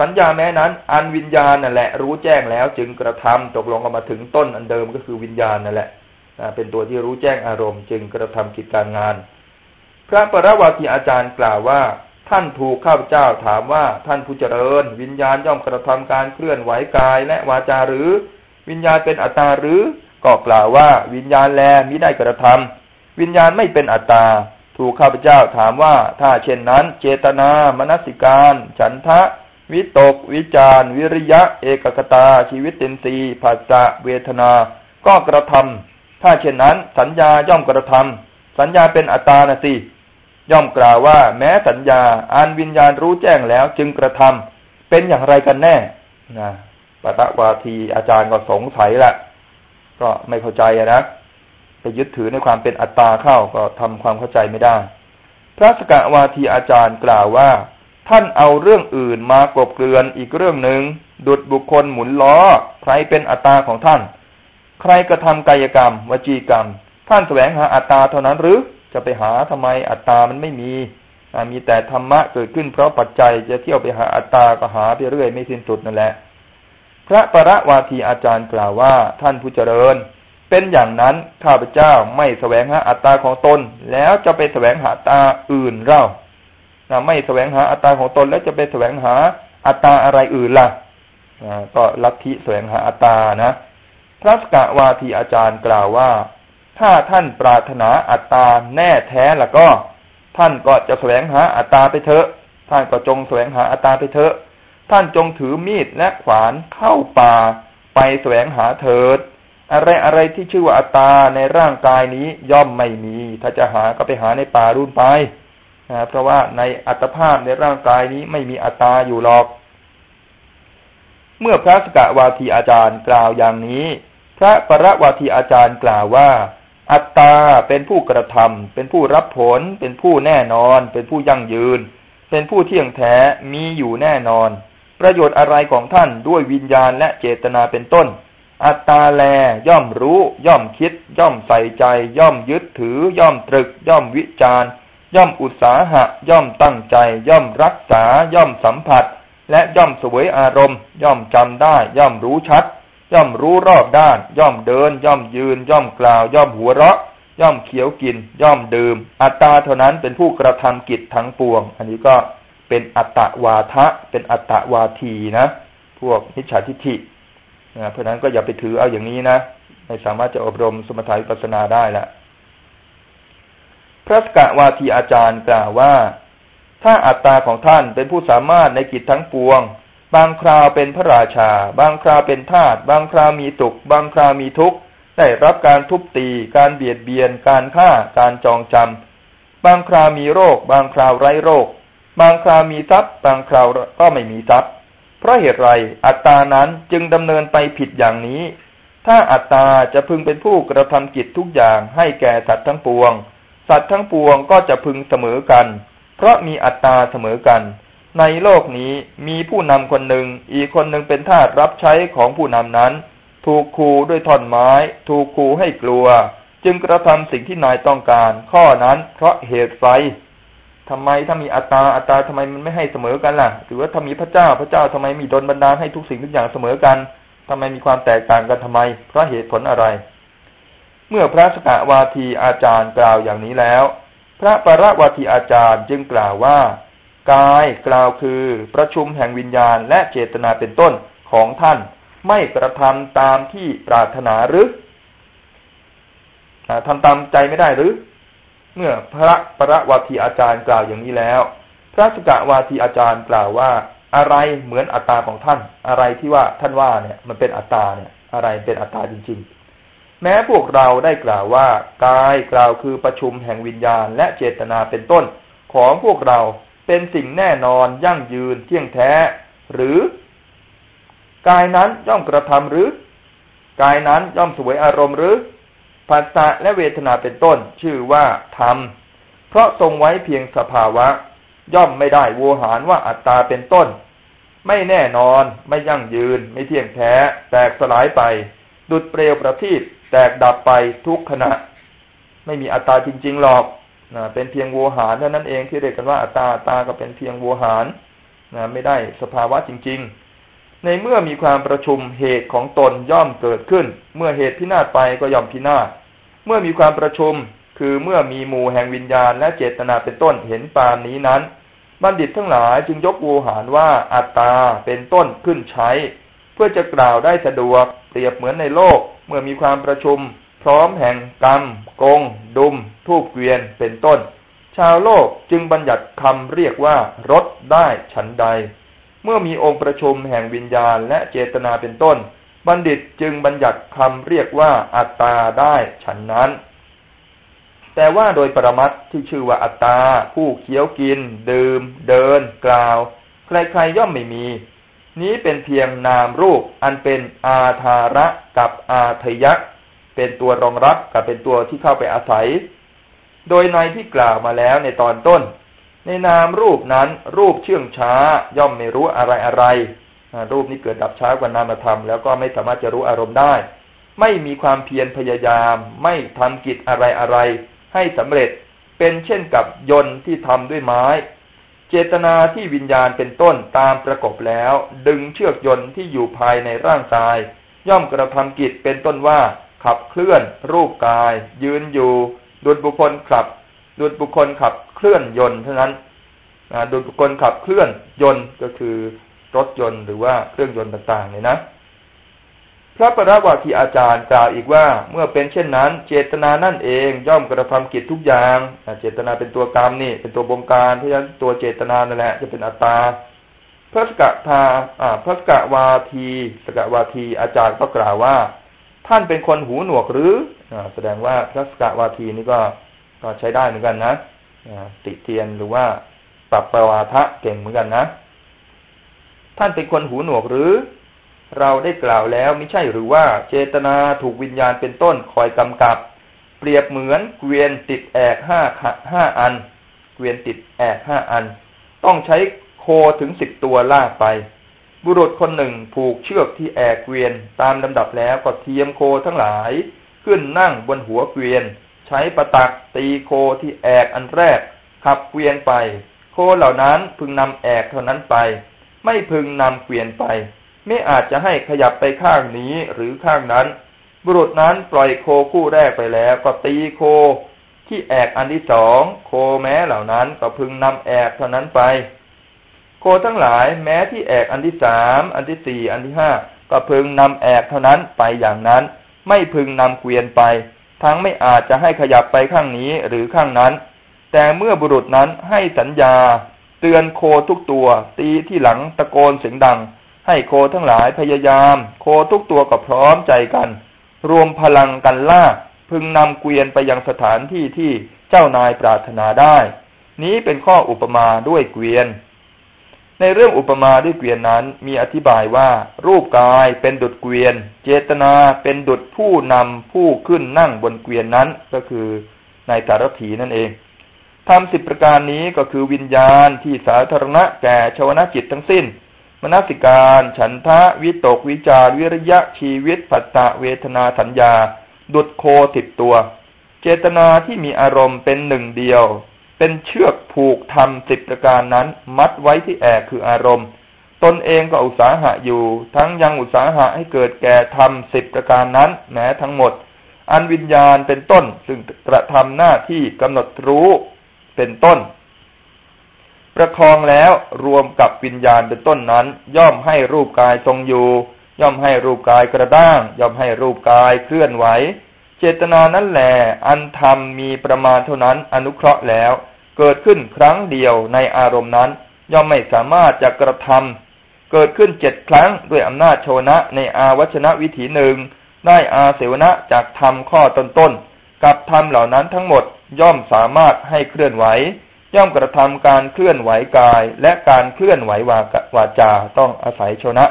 สัญญาแม้นั้น อันวิญญาณนั่นแหละ รู้แจ้งแล้วจึงกระทำตกลงกันมาถึงต้นอันเดิมก็คือวิญญาณนั่นแหละเป็นตัวที่รู้แจ้งอารมณ์ จึงกระทำกิจการงาน พระปรวัติอาจารย์กล่าวว่า ท่านถูกข้าพเจ้าถามว่าท่านผู้เจริญ วิญญาณย่อมกระทำการเคลื่อนไหวกายและวาจาหรือ วิญญาณเป็นอัตตาหรือก็กล่าวว่าวิญญาณแลมิได้กระทำวิญญาณไม่เป็นอัตตาถูกข้าพเจ้าถามว่าถ้าเช่นนั้น เจตนามนสิการ ฉันทะ วิตก วิจารวิริยะ เอกกตา ชีวิตเต็นสีผัสสะเวทนา ก็กระทำถ้าเช่นนั้น สัญญาย่อมกระทำสัญญาเป็นอัตตานะสิย่อมกล่าวว่า แม้สัญญาอันวิญญาณรู้แจ้งแล้วจึงกระทำเป็นอย่างไรกันแน่นะปตะวาทีอาจารย์ก็สงสัยละก็ไม่เข้าใจนะไปยึดถือในความเป็นอัตตาเข้าก็ทำความเข้าใจไม่ได้ พระสกวาทีอาจารย์กล่าวว่า ท่านเอาเรื่องอื่นมากบเกลือนอีกเรื่องหนึ่งดุดบุคคลหมุนล้อ ใครเป็นอัตตาของท่าน ใครกระทำกายกรรม วจีกรรม ท่านแสวงหาอัตตาเท่านั้นหรือจะไปหาทำไมอัตตามันไม่มีมีแต่ธรรมะเกิดขึ้นเพราะปัจจัยจะเที่ยวไปหาอัตตาก็หาไปเรื่อยไม่สิ้นสุดนั่นแหละ พระประวาทีอาจารย์กล่าวว่าท่านผู้เจริญ เป็นอย่างนั้นข้าพเจ้าไม่แสวงหาอัตตาของตน แล้วจะไปแสวงหาตตาอื่นเล่า ไม่แสวงหาอัตตาของตนแล้วจะไปแสวงหาอัตตาอะไรอื่นล่ะก็ลัทธิแสวงหาอัตตานะพระสกวาทีอาจารย์กล่าวว่า ถ้าท่านปรารถนาอัตตาแน่แท้แล้วก็ ท่านก็จะแสวงหาอัตตาไปเถอะ ท่านก็จงแสวงหาอัตตาไปเถอะ ท่านจงถือมีดและขวานเข้าป่าไปแสวงหาเถิด อะไรอะไรที่ชื่อว่าอัตตาในร่างกายนี้ย่อมไม่มี ถ้าจะหาก็ไปหาในป่ารุ่นไป นะเพราะว่าในอัตภาพในร่างกายนี้ไม่มีอัตตาอยู่หรอก เมื่อพระสกวาทีอาจารย์กล่าวอย่างนี้ พระปรวาทีอาจารย์กล่าวว่า อัตตาเป็นผู้กระทำเป็นผู้รับผล เป็นผู้แน่นอน เป็นผู้ยั่งยืน เป็นผู้เที่ยงแท้มีอยู่แน่นอน ประโยชน์อะไรของท่านด้วยวิญญาณและเจตนาเป็นต้น อัตตาแลย่อมรู้ ย่อมคิด ย่อมใส่ใจ ย่อมยึดถือ ย่อมตรึก ย่อมวิจาร ย่อมอุตสาหะ ย่อมตั้งใจ ย่อมรักษา ย่อมสัมผัส และย่อมสวยอารมณ์ ย่อมจำได้ ย่อมรู้ชัด ย่อมรู้รอบด้าน ย่อมเดิน ย่อมยืน ย่อมกล่าว ย่อมหัวเราะ ย่อมเขียวกิน ย่อมดื่ม อัตตาเท่านั้นเป็นผู้กระทำกิจทั้งปวง อันนี้ก็เป็นอัตตวาทะ เป็นอัตตวาทีนะ พวกนิจฉาทิฏฐิเพราะนั้นก็อย่าไปถือเอาอย่างนี้นะไม่สามารถจะอบรมสมถะวิปัสนาได้ละ พระสกวาทีอาจารย์กล่าวว่า ถ้าอัตตาของท่านเป็นผู้สามารถในกิจทั้งปวง บางคราวเป็นพระราชา บางคราวเป็นทาสบางคราวมีตุก บางคราวมีทุกข์ได้รับการทุบตี การเบียดเบียน การฆ่า การจองจำ บางคราวมีโรค บางคราวไร้โรค บางคราวมีทรัพย์ บางคราวก็ไม่มีทรัพย์ เพราะเหตุไรอัตตานั้นจึงดำเนินไปผิดอย่างนี้ ถ้าอัตตาจะพึงเป็นผู้กระทำกิจทุกอย่างให้แก่สัตว์ทั้งปวง สัตว์ทั้งปวงก็จะพึงเสมอกัน เพราะมีอัตตาเสมอกัน ในโลกนี้มีผู้นำคนหนึ่ง อีกคนหนึ่งเป็นทาสรับใช้ของผู้นำนั้น ถูกขู่ด้วยท่อนไม้ ถูกขู่ให้กลัว จึงกระทำสิ่งที่นายต้องการ ข้อนั้นเพราะเหตุไฟทำไมถ้ามีอัตตาอัตตาทำไมมันไม่ให้เสมอกันล่ะ หรือว่าถ้ามีพระเจ้าพระเจ้าทำไมมีดลบันดาลให้ทุกสิ่งทุกอย่างเสมอกันทำไมมีความแตกต่างกันทำไมเพราะเหตุผลอะไร เมื่อพระสกวาทีอาจารย์กล่าวอย่างนี้แล้ว พระปรวาทีอาจารย์จึงกล่าวว่า กายกล่าวคือประชุมแห่งวิญญาณและเจตนาเป็นต้นของท่านไม่กระทำตามที่ปรารถนาหรือทำตามใจไม่ได้หรือ เมื่อพระปรวาทีอาจารย์กล่าวอย่างนี้แล้ว พระสกวาทีอาจารย์กล่าวว่า อะไรเหมือนอัตตาของท่าน อะไรที่ว่าท่านว่าเนี่ย มันเป็นอัตตาเนี่ย อะไรเป็นอัตตาจริง ๆ แม้พวกเราได้กล่าวว่ากายกล่าวคือประชุมแห่งวิญญาณและเจตนาเป็นต้น ของพวกเราเป็นสิ่งแน่นอนยั่งยืนเที่ยงแท้ หรือกายนั้นย่อมกระทำหรือกายนั้นย่อมสวยอารมณ์หรือภาษาและเวทนาเป็นต้น ชื่อว่าธรรม เพราะทรงไว้เพียงสภาวะ ย่อมไม่ได้โวหารว่าอัตตาเป็นต้น ไม่แน่นอนไม่ยั่งยืน ไม่เที่ยงแท้ แตกสลายไป ดุดเปลวประทีป แตกดับไปทุกขณะ ไม่มีอัตตาจริง ๆ หรอกนะเป็นเพียงโวหารเท่านั้นเองที่เรียกกันว่าอัตตาอัตาก็เป็นเพียงโวหารนะไม่ได้สภาวะจริง ๆ ในเมื่อมีความประชุมเหตุของตนย่อมเกิดขึ้น เมื่อเหตุพินาศไปก็ย่อมพินาศเมื่อมีความประชุมคือเมื่อมีหมู่แห่งวิญญาณและเจตนาเป็นต้นเห็นปานนี้นั้น บัณฑิตทั้งหลายจึงยกโวหารว่าอัตตาเป็นต้นขึ้นใช้ พื่อจะกล่าวได้สะดวกเปรียบเหมือนในโลก เมื่อมีความประชุม พร้อมแห่งกรรมกง ดุม ทูบเกวียนเป็นต้น ชาวโลกจึงบัญญัติคำเรียกว่ารถได้ฉันใด เมื่อมีองค์ประชุมแห่งวิญญาณและเจตนาเป็นต้น บัณฑิตจึงบัญญัติคำเรียกว่าอัตตาได้ฉันนั้น แต่ว่าโดยปรมัตที่ชื่อว่าอัตตาผู้เคี้ยวกิน ดื่ม เดิน กล่าว ใครๆย่อมไม่มี นี้เป็นเพียงนามรูป อันเป็นอาธาระกับอาทยะเป็นตัวรองรับกับเป็นตัวที่เข้าไปอาศัย โดยในที่กล่าวมาแล้วในตอนต้น ในนามรูปนั้นรูปเชื่องช้าย่อมไม่รู้อะไรอะไร รูปนี้เกิดดับช้ากว่านามธรรมแล้วก็ไม่สามารถจะรู้อารมณ์ได้ ไม่มีความเพียรพยายาม ไม่ทำกิจอะไรอะไร ให้สำเร็จเป็นเช่นกับยนต์ที่ทำด้วยไม้ เจตนาที่วิญญาณเป็นต้นตามประกบแล้ว ดึงเชือกยนต์ที่อยู่ภายในร่างกาย ย่อมกระทำกิจเป็นต้นว่า ขับเคลื่อน รูปกาย ยืนอยู่ ดุดบุคคลขับ ดุดบุคคลขับเคลื่อนยนต์เท่านั้นดุดบุคคลขับเคลื่อนยนต์ก็คือรถยนต์หรือว่าเครื่องยนต์ต่างๆเนี่ยนะ พระปรวาทีอาจารย์กล่าวอีกว่า เมื่อเป็นเช่นนั้น เจตนานั่นเองย่อมกระทำกิจทุกอย่าง เจตนาเป็นตัวกรรมนี่ เป็นตัวบงการเพราะฉะนั้นตัวเจตนานั่นแหละจะเป็นอัตตาพระสกทาพระสกวาที สกวาทีอาจารย์ก็กล่าวว่า ท่านเป็นคนหูหนวกหรืออแสดงว่าพระสกวาทีนี่ก็ก็ใช้ได้เหมือนกันนะติเตียนหรือว่าปรับประวาทะเก่งเหมือนกันนะ ท่านเป็นคนหูหนวกหรือ เราได้กล่าวแล้วไม่ใช่หรือว่าเจตนาถูกวิญญาณเป็นต้นคอยกำกับ เปรียบเหมือนเกวียนติดแอกห้าห้าอัน เกวียนติดแอกห้าอัน ต้องใช้โคถึงสิบตัวลากไป บุรุษคนหนึ่งผูกเชือกที่แอกเกวียนตามลำดับแล้วก็เทียมโคทั้งหลาย ขึ้นนั่งบนหัวเกวียน ใช้ประตักตีโคที่แอกอันแรก ขับเกวียนไป โคเหล่านั้นพึงนำแอกเท่านั้นไป ไม่พึงนำเกวียนไป ไม่อาจจะให้ขยับไปข้างนี้หรือข้างนั้น บุรุษนั้นปล่อยโคคู่แรกไปแล้วก็ตีโค ที่แอกอันที่สองโคแม้เหล่านั้นก็พึงนำแอกเท่านั้นไป โคทั้งหลายแม้ที่แอกอันที่สามอันที่สี่อันที่ห้าก็พึงนำแอกเท่านั้นไปอย่างนั้น ไม่พึงนำเกวียนไป ทั้งไม่อาจจะให้ขยับไปข้างนี้หรือข้างนั้น แต่เมื่อบุรุษนั้นให้สัญญา เตือนโคทุกตัว ตีที่หลังตะโกนเสียงดัง ให้โคทั้งหลายพยายาม โคทุกตัวก็พร้อมใจกัน รวมพลังกันล่าพึงนำเกวียนไปยังสถานที่ที่เจ้านายปรารถนาได้ นี้เป็นข้ออุปมาด้วยเกวียน ในเรื่องอุปมาด้วยเกวียนนั้นมีอธิบายว่า รูปกายเป็นดุจเกวียน เจตนาเป็นดุจผู้นำผู้ขึ้นนั่งบนเกวียนนั้นก็คือในสารถีนั่นเองทำสิบประการนี้ก็คือวิญญาณที่สาธารณะแก่ชวนาจิตทั้งสิ้น มนสิการ ฉันทะวิตกวิจารวิริยะชีวิตปัตตะเวทนาสัญญา ดุดโคติดตัว เจตนาที่มีอารมณ์เป็นหนึ่งเดียว เป็นเชือกผูกทำสิบประการนั้น มัดไว้ที่แอกคืออารมณ์ ตนเองก็อุตสาหะอยู่ ทั้งยังอุตสาหะให้เกิดแก่ทำสิบประการนั้น แม้ทั้งหมด อันวิญญาณเป็นต้น ซึ่งกระทำหน้าที่กำหนดรู้เป็นต้น ประคองแล้วรวมกับวิญญาณเป็นต้นนั้น ย่อมให้รูปกายทรงอยู่ ย่อมให้รูปกายกระด้าง ย่อมให้รูปกายเคลื่อนไหว เจตนานั้นแหลอันธรรมมีประมาณเท่านั้นอนุเคราะห์แล้ว เกิดขึ้นครั้งเดียวในอารมณ์นั้น ย่อมไม่สามารถจะกระทำเกิดขึ้นเจ็ดครั้งด้วยอำนาจโชนะในอาวัชนะวิถีหนึ่งได้อาเสวนะจากธรรมข้อต้นๆกับธรรมเหล่านั้นทั้งหมดย่อมสามารถให้เคลื่อนไหว ย่อมกระทำการเคลื่อนไหวกาย และการเคลื่อนไหววาจาต้องอาศัยโชนะ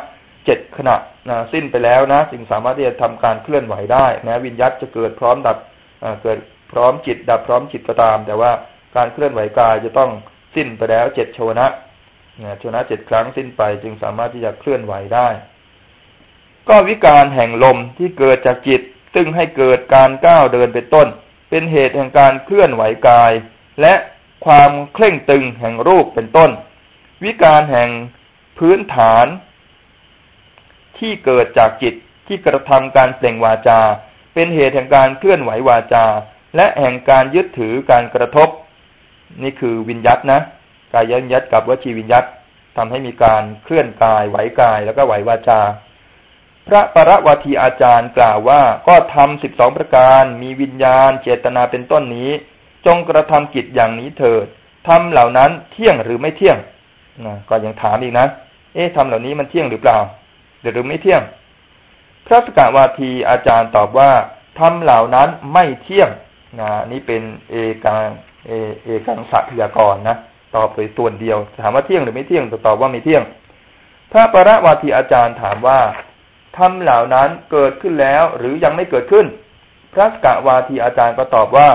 เจ็ดขณะนะสิ้นไปแล้วนะจึงสามารถที่จะทำการเคลื่อนไหวได้แม้วิญญาตจะเกิดพร้อมดับเกิดพร้อมจิต ดับพร้อมจิตก็ตาม แต่ว่าการเคลื่อนไหวกายจะต้องสิ้นไปแล้วเจ็ดโชนะนะโชนะเจ็ดครั้งสิ้นไป จึงสามารถที่จะเคลื่อนไหวได้ ก็วิการแห่งลมที่เกิดจากจิต ซึ่งให้เกิดการก้าวเดินเป็นต้น เป็นเหตุแห่งการเคลื่อนไหวกาย และ ความเคร่งตึงแห่งรูปเป็นต้น วิการแห่งพื้นฐาน ที่เกิดจากจิตที่กระทำการเปล่งวาจา เป็นเหตุแห่งการเคลื่อนไหววาจา และแห่งการยึดถือการกระทบ นี่คือวิญญัตนะกายยัญญัตกับวจีวิญญัตทำให้มีการเคลื่อนกายไหวกายแล้วก็ไหววาจา พระปรวทีอาจารย์กล่าวว่าก็ทำสิบสองประการมีวิญญาณเจตนาเป็นต้นนี้ จงกระทำกิจอย่างนี้เถิดทำเหล่านั้นเที่ยงหรือไม่เที่ยงนะก็ยังถามอีกนะ เอ๊ะทำเหล่านี้มันเที่ยงหรือเปล่าหรือไม่เที่ยง พระสกาวาทีอาจารย์ตอบว่าทำเหล่านั้นไม่เที่ยงนะนี่เป็นเอกังเอเอกังสัพยากรนะตอบไปส่วนเดียว ถามว่าเที่ยงหรือไม่เที่ยงตอบว่าไม่เที่ยง พระประวาทีอาจารย์ถามว่าทำเหล่านั้นเกิดขึ้นแล้วหรือยังไม่เกิดขึ้น พระสกวาทีอาจารย์ก็ตอบว่า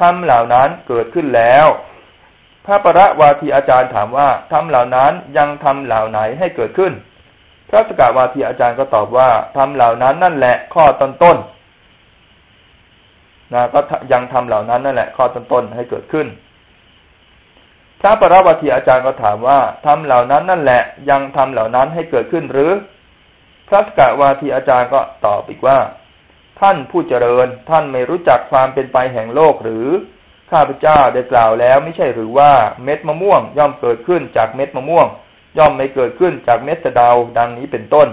ทำเหล่านั้นเกิดขึ้นแล้ว พระปรวาทีอาจารย์ถามว่าทำเหล่านั้นยังทำเหล่าไหนให้เกิดขึ้น พระสกาวาทีอาจารย์ก็ตอบว่าทำเหล่านั้นนั่นแหละข้อต้นต้นนะก็ยังทำเหล่านั้นนั่นแหละข้อต้นต้นให้เกิดขึ้น พระปรวาทีอาจารย์ก็ถามว่าทำเหล่านั้นนั่นแหละ ยังทำเหล่านั้นให้เกิดขึ้นหรือ พระสกาวาทีอาจารย์ก็ตอบอีกว่า ท่านผู้เจริญท่านไม่รู้จักความเป็นไปแห่งโลกหรือ ข้าพเจ้าได้กล่าวแล้วไม่ใช่หรือว่าเม็ดมะม่วง ย่อมเกิดขึ้นจากเม็ดมะม่วง ย่อมไม่เกิดขึ้นจากเม็ดสะดาวดังนี้เป็นต้น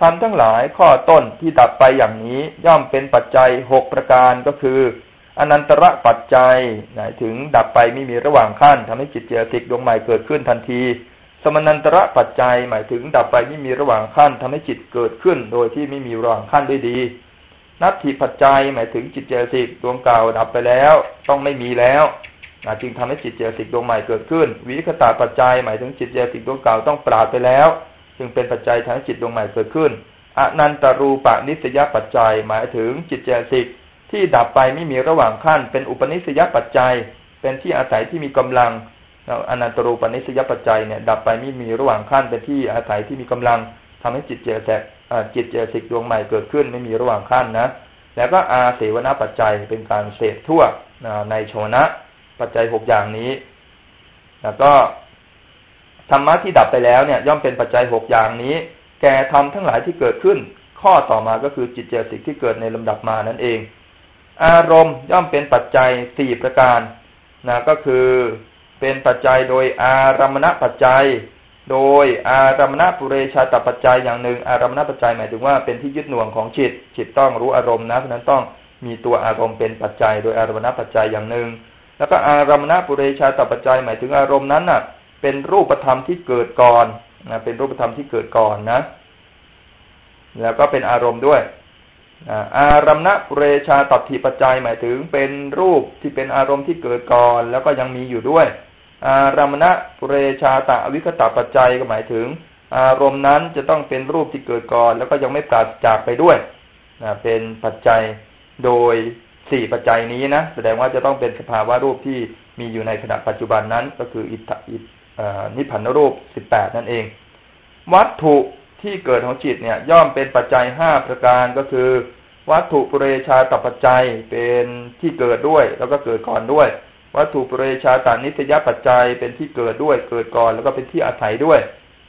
ทำทั้งหลายข้อต้นที่ดับไปอย่างนี้ย่อมเป็นปัจจัยหกประการก็คือ อนันตระปัจจัยหมายถึงดับไปไม่มีระหว่างขั้นทำให้จิตเจติกดวงใหม่เกิดขึ้นทันที สมนันตระปัจจัยหมายถึงดับไปไม่มีระหว่างขั้นทำให้จิตเกิดขึ้น โดยที่ไม่มีระหว่างขั้นด้วยดี นัตถิปัจจัยหมายถึงจิตเจติกดวงเก่าดับไปแล้ว ต้องไม่มีแล้วจึงทำให้จิตเจสิกดวงใหม่เกิดขึ้น วิคตาปัจจัยหมายถึงจิตเจสิกดวงเก่าต้องปราดไปแล้ว จึงเป็นปัจจัยทำให้จิตดวงใหม่เกิดขึ้นอนันตรูปนิสยปัจจัย หมายถึงจิตเจสิกที่ดับไปไม่มีระหว่างขั้น เป็นอุปนิสยปัจจัย เป็นที่อาศัยที่มีกำลังอนันตรูปนิสยปัจจัยเนี่ยดับไปไม่มีระหว่างขั้นเป็นที่อาศัยที่มีกำลังทำให้จิตเจตแส จิตเจสิกดวงใหม่เกิดขึ้นไม่มีระหว่างขั้นนะ แล้วก็อาเสวนาปัจจัยเป็นการเสพทั่วในโชนะปัจจัยหกอย่างนี้ แล้วก็ธรรมะที่ดับไปแล้วเนี่ย ย่อมเป็นปัจจัยหกอย่างนี้ แก่ธรรมทั้งหลายที่เกิดขึ้น ข้อต่อมาก็คือจิตเจสิกที่เกิดในลำดับมานั่นเอง อารมณ์ย่อมเป็นปัจจัยสี่ประการนะก็คือเป็นปัจจัยโดยอารมณปัจจัย โดยอารมณปุเรชาตปัจจัยอย่างหนึ่ง อารมณปัจจัยหมายถึงว่าเป็นที่ยึดหน่วงของจิต จิตต้องรู้อารมณ์นะเพราะนั้นต้องมีตัวอารมณ์เป็นปัจจัย โดยอารมณปัจจัยอย่างหนึ่ง แล้วก็อารมณปุเรชาตปัจจัยหมายถึงอารมณ์นั้นน่ะ เป็นรูปธรรมที่เกิดก่อนนะเป็นรูปธรรมที่เกิดก่อนนะ แล้วก็เป็นอารมณ์ด้วยอารมณปุเรชาตัดถิปัจจัยหมายถึงเป็นรูปที่เป็นอารมณ์ที่เกิดก่อน แล้วก็ยังมีอยู่ด้วย อารมณปุเรชาตะวิคตาปัจจัยก็หมายถึง อารมณ์นั้นจะต้องเป็นรูปที่เกิดก่อน แล้วก็ยังไม่ปราศจากไปด้วยเป็นปัจจัยโดยสี่ปัจจัยนี้นะแสดงว่าจะต้องเป็นสภาวะรูปที่มีอยู่ในขณะปัจจุบันนั้น ก็คืออิทธนิพพานรูปสิบแปดนั่นเอง วัตถุที่เกิดของจิตเนี่ย ย่อมเป็นปัจจัยห้าประการก็คือ วัตถุปุเรชาตปัจจัยเป็นที่เกิดด้วย แล้วก็เกิดก่อนด้วย วัตถุปุเรชาตานิสยปัจจัยเป็นที่เกิดด้วยเกิดก่อนแล้วก็เป็นที่อาศัยด้วย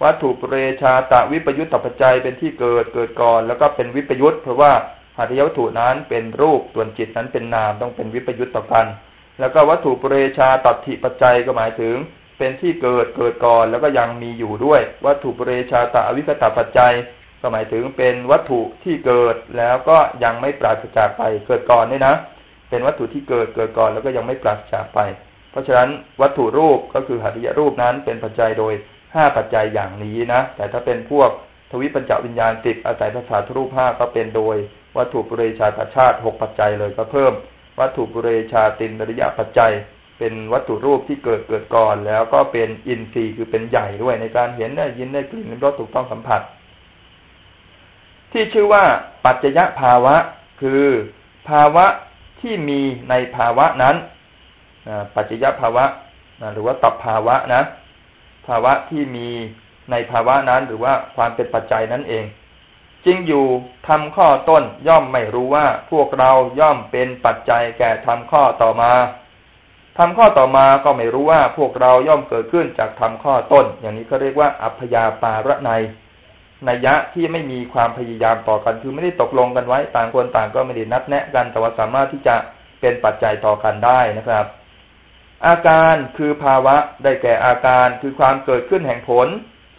วัตถุปุเรชาตาวิปยุตตปัจจัยเป็นที่เกิดเกิดก่อน แล้วก็เป็นวิปยุตเพราะว่าหัตถยวัตถุนั้นเป็นรูปส่วนจิตนั้นเป็นนามต้องเป็นวิปยุตต่อกัน แล้วก็วัตถุปุเรชาตัดถิปัจจัยก็หมายถึง เป็นที่เกิดเกิดก่อนแล้วก็ยังมีอยู่ด้วย วัตถุปเรชาตะอวิคตาปัจจัยก็หมายถึงเป็นวัตถุที่เกิดแล้วก็ยังไม่ปราศจากไปเกิดก่อนนี่นะ เป็นวัตถุที่เกิดเกิดก่อนแล้วก็ยังไม่ปราศจากไป เพราะฉะนั้นวัตถุรูปก็คือหัตถยรูปนั้นเป็นปัจจัยโดยห้าปัจจัยอย่างนี้นะ แต่ถ้าเป็นพวกทวิปัญจวิญญาณติดอาศัยภาษาทรูปห้าก็เป็นโดย วัตถุปุเรชาตชาติหกปัจจัยเลยก็เพิ่ม วัตถุปุเรชาตินริยปัจจัย เป็นวัตถุรูปที่เกิดเกิดก่อน แล้วก็เป็นอินทรีย์คือเป็นใหญ่ด้วยในการเห็นได้ยินได้กลิ่นรสถูกต้องสัมผัส ที่ชื่อว่าปัจจยภาวะ คือภาวะ ที่มีในภาวะนั้นปัจจยภาวะหรือว่าตับภาวะนะ ภาวะที่มีในภาวะนั้นหรือว่าความเป็นปัจจัยนั่นเองจริงอยู่ทำข้อต้นย่อมไม่รู้ว่าพวกเราย่อมเป็นปัจจัยแก่ทำข้อต่อมาทำข้อต่อมาก็ไม่รู้ว่าพวกเราย่อมเกิดขึ้นจากทำข้อต้น อย่างนี้เขาเรียกว่าอัพยาปาระใน นัยยะที่ไม่มีความพยายามต่อกัน คือไม่ได้ตกลงกันไว้ต่างคนต่างก็ไม่ได้นัดแนะกันแต่ว่าสามารถที่จะเป็นปัจจัยต่อกันได้นะครับ อาการคือภาวะได้แก่อาการคือความเกิดขึ้นแห่งผล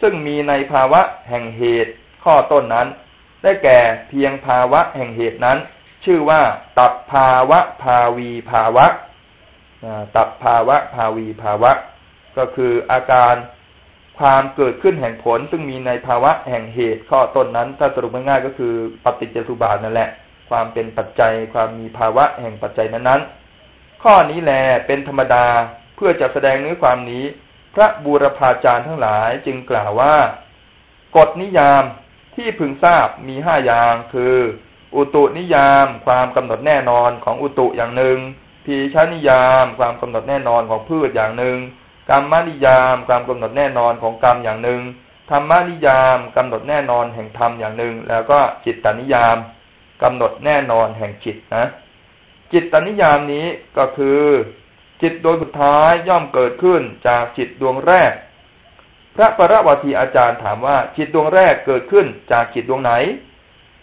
ซึ่งมีในภาวะแห่งเหตุ ข้อต้นนั้น ได้แก่เพียงภาวะแห่งเหตุนั้น ชื่อว่าตับภาวะภาวีภาวะตับภาวะภาวีภาวะ ก็คืออาการ ความเกิดขึ้นแห่งผล ซึ่งมีในภาวะแห่งเหตุข้อต้นนั้น ถ้าสรุปง่ายๆก็คือปฏิจจสุบาทนั่นแหละ ความเป็นปัจจัย ความมีภาวะแห่งปัจจัยนั้นๆ ข้อนี้แลเป็นธรรมดาเพื่อจะแสดงเนื้อความนี้ พระบูรพาจารย์ทั้งหลายจึงกล่าวว่ากฎนิยามที่พึงทราบมีห้าอย่าง คือ อุตุนิยาม ความกำหนดแน่นอนของอุตุอย่างหนึ่งพีชานิยาม ความกำหนดแน่นอนของพืชอย่างหนึ่ง กรรมนิยามความกำหนดแน่นอนของกรรมอย่างหนึ่งธรรมนิยามกำหนดแน่นอนแห่งธรรมอย่างหนึ่ง แล้วก็จิตตนิยามกำหนดแน่นอนแห่งจิตนะ จิตตนิยามนี้ก็คือ จิตดวงสุดท้ายย่อมเกิดขึ้นจากจิตดวงแรก พระปรวทีอาจารย์ถามว่าจิตดวงแรกเกิดขึ้นจากจิตดวงไหน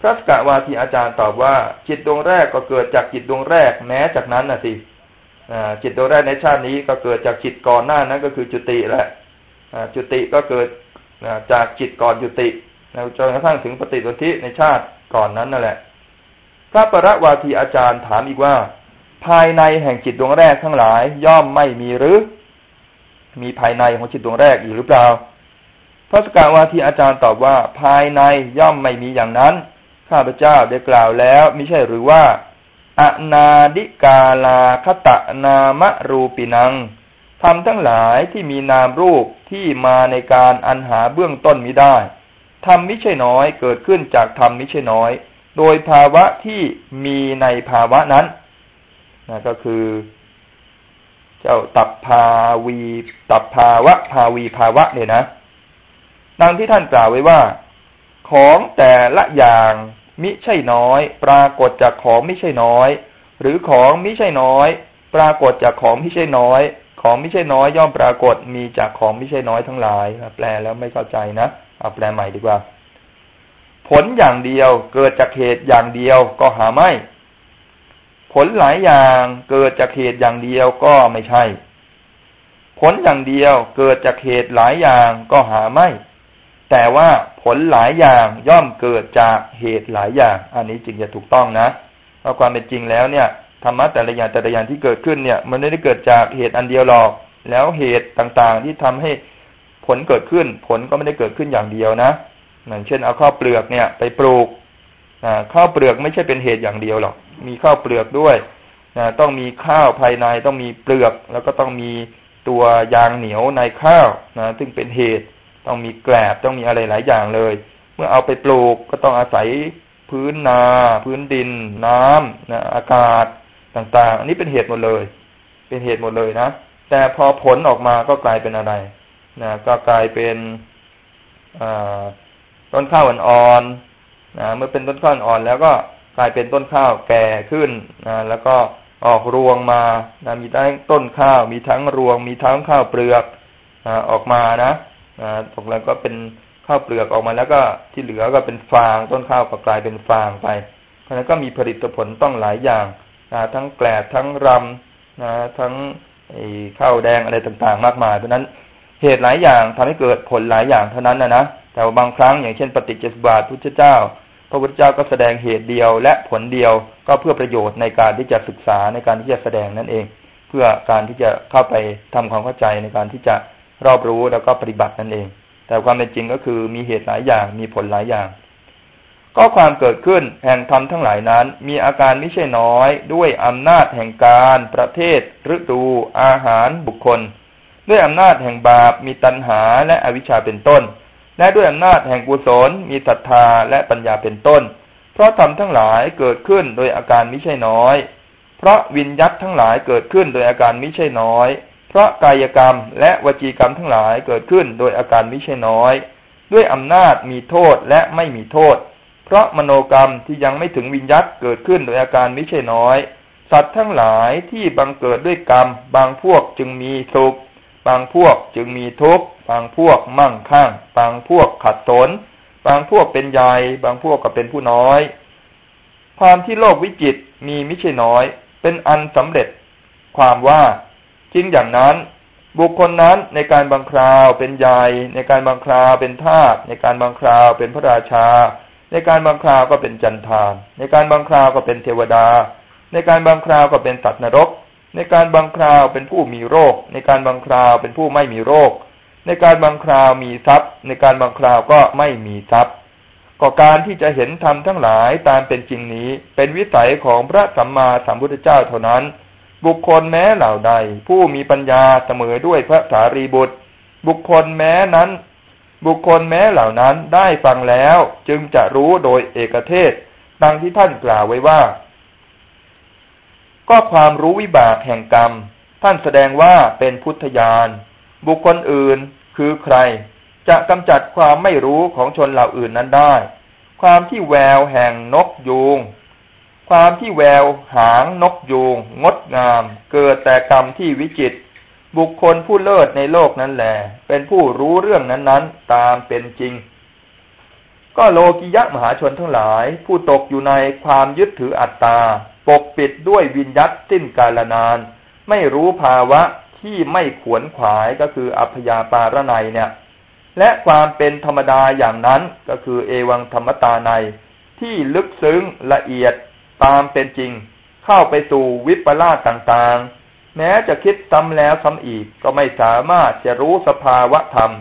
พระสกวาทีอาจารย์ตอบว่า จิตดวงแรกก็เกิดจากจิตดวงแรกแม้จากนั้นนะสิ จิตดวงแรกในชาตินี้ก็เกิดจากจิตก่อนหน้านั้นก็คือจุติแหละจุติก็เกิดจากจิตก่อนจุติจนกระทั่งถึงปฏิสนธิในชาติก่อนนั้นนั่นแหละ พระปรวาทีอาจารย์ถามอีกว่า ภายในแห่งจิตดวงแรกทั้งหลาย ย่อมไม่มีหรือ มีภายในของจิตดวงแรกอีกหรือเปล่าพระสกาวาทีอาจารย์ตอบว่า ภายในย่อมไม่มีอย่างนั้น ข้าพเจ้าได้กล่าวแล้วไม่ใช่หรือว่า อนาดิกาลาคตะนามรูปินังทำทั้งหลายที่มีนามรูปที่มาในการอันหาเบื้องต้นมิได้ทำม่ใช่น้อยเกิดขึ้นจากธรรมไม่ใช่น้อย โดยภาวะที่มีในภาวะนั้นนะก็คือ เจ้าตับพาวีตับภาวะภาวีภาวะเนี่ยนะดังที่ท่านกล่าวไว้ว่า ของแต่ละอย่าง มิใช่น้อย ปรากฏจากของไม่ใช่น้อย หรือของมิใช่น้อย ปรากฏจากของไม่ใช่น้อย ของไม่ใช่น้อย ย่อมปรากฏมีจากของไม่ใช่น้อยทั้งหลายแปลแล้วไม่เข้าใจนะเอาแปลใหม่ดีกว่า ผลอย่างเดียวเกิดจากเหตุอย่างเดียวก็หาไม่ ผลหลายอย่างเกิดจากเหตุอย่างเดียวก็ไม่ใช่ ผลอย่างเดียวเกิดจากเหตุหลายอย่างก็หาไม่ แต่ว่าผลหลายอย่างย่อมเกิดจากเหตุหลายอย่าง อันนี้จึงจะถูกต้องนะเพราะความเป็นจริงแล้วเนี่ยธรรมะแต่ละอย่างแต่ละอย่างที่เกิดขึ้นเนี่ย มันไม่ได้เกิดจากเหตุอันเดียวหรอก แล้วเหตุต่างๆที่ทำให้ผลเกิดขึ้น ผลก็ไม่ได้เกิดขึ้นอย่างเดียวนะอย่างเช่นเอาข้าวเปลือกเนี่ย ไปปลูกข้าวเปลือกไม่ใช่เป็นเหตุอย่างเดียวหรอก มีข้าวเปลือกด้วยต้องมีข้าวภายในต้องมีเปลือก แล้วก็ต้องมีตัวยางเหนียวในข้าวนะซึ่งเป็นเหตุ ต้องมีแกลบต้องมีอะไรหลายอย่างเลย เมื่อเอาไปปลูกก็ต้องอาศัยพื้นนา พื้นดิน น้ำนะอากาศต่างๆ อันนี้เป็นเหตุหมดเลย เป็นเหตุหมดเลยนะ แต่พอผลออกมาก็กลายเป็นอะไรนะก็กลายเป็นต้นข้าวอ่อนๆนะเมื่อเป็นต้นข้าวอ่อนแล้วก็กลายเป็นต้นข้าวแก่ขึ้นนะแล้วก็ออกรวงมานะมีทั้งต้นข้าว มีทั้งรวง มีทั้งข้าวเปลือกออกมานะ ตกแล้วก็เป็นข้าวเปลือกออกมาแล้วก็ที่เหลือก็เป็นฟางต้นข้าวก็กลายเป็นฟางไป เพราะนั้นก็มีผลิตผลต้องหลายอย่างนะทั้งแกลบทั้งรำนะทั้งข้าวแดงอะไรต่างๆ มากมาย เพราะนั้นเหตุหลายอย่างทำให้เกิดผลหลายอย่างเท่านั้นนะนะแต่บางครั้งอย่างเช่น ปฏิจจสมบาทพุทธเจ้า พระพุทธเจ้าก็แสดงเหตุเดียวและผลเดียวก็เพื่อประโยชน์ในการที่จะศึกษาในการที่จะแสดงนั่นเอง เพื่อการที่จะเข้าไปทำความเข้าใจในการที่จะ รอบรู้แล้วก็ปฏิบัตินั่นเอง แต่ความเป็นจริงก็คือมีเหตุหลายอย่างมีผลหลายอย่าง ก็ความเกิดขึ้นแห่งธรรมทั้งหลายนั้น มีอาการไม่ใช่น้อย ด้วยอำนาจแห่งการประเทศฤดู อาหารบุคคล ด้วยอำนาจแห่งบาปมีตัณหาและอวิชชาเป็นต้น และด้วยอำนาจแห่งกุศล มีศรัทธาและปัญญาเป็นต้น เพราะธรรมทั้งหลายเกิดขึ้นโดยอาการไม่ใช่น้อย เพราะวินยัตทั้งหลายเกิดขึ้นโดยอาการไม่ใช่น้อย เพราะกายกรรมและวจีกรรมทั้งหลายเกิดขึ้นโดยอาการไม่ใช่น้อย ด้วยอำนาจมีโทษและไม่มีโทษ เพราะมโนกรรมที่ยังไม่ถึงวิญญัตเกิดขึ้นโดยอาการไม่ใช่น้อย สัตว์ทั้งหลายที่บังเกิดด้วยกรรม บางพวกจึงมีสุข บางพวกจึงมีทุกข์ บางพวกมั่งคั่ง บางพวกขัดสน บางพวกเป็นใหญ่ บางพวกก็เป็นผู้น้อย ความที่โลกวิจิตมีไม่ใช่น้อย เป็นอันสำเร็จความว่า จริงอย่างนั้น บุคคลนั้นในการบางคราวเป็นใหญ่ในการบางคราวเป็นทาสในการบางคราวเป็นพระราชา ในการบางคราวก็เป็นจันทาน ในการบางคราวก็เป็นเทวดา ในการบางคราวก็เป็นสัตว์นรก ในการบางคราวเป็นผู้มีโรค ในการบางคราวเป็นผู้ไม่มีโรค ในการบางคราวมีทรัพย์ ในการบางคราวก็ไม่มีทรัพย์ก็การที่จะเห็นธรรมทั้งหลายตามเป็นจริงนี้ เป็นวิสัยของพระสัมมาสัมพุทธเจ้าเท่านั้น บุคคลแม้เหล่าใด ผู้มีปัญญาเสมอด้วยพระสารีบุตร บุคคลแม้นั้น บุคคลแม้เหล่านั้นได้ฟังแล้วจึงจะรู้โดยเอกเทศดังที่ท่านกล่าวไว้ว่า ก็ความรู้วิบากแห่งกรรม ท่านแสดงว่าเป็นพุทธญาณบุคคลอื่นคือใคร จะกำจัดความไม่รู้ของชนเหล่าอื่นนั้นได้ ความที่แววแห่งนกยูง ความที่แววหางนกยูงงดงาม เกิดแต่กรรมที่วิจิต บุคคลผู้เลิศในโลกนั้นแหลเป็นผู้รู้เรื่องนั้นๆ ตามเป็นจริง ก็โลกิยะมหาชนทั้งหลาย ผู้ตกอยู่ในความยึดถืออัตตา ปกปิดด้วยวินยัตสิ้นกาลนาน ไม่รู้ภาวะที่ไม่ขวนขวายก็คืออัพยาปารนัยเนี่ย และความเป็นธรรมดาอย่างนั้นก็คือเอวังธรรมตาในที่ลึกซึ้งละเอียด ตามเป็นจริง เข้าไปสู่วิปลาสต่างๆ แม้จะคิดซ้ำแล้วซ้ำอีกก็ไม่สามารถจะรู้สภาวะธรรม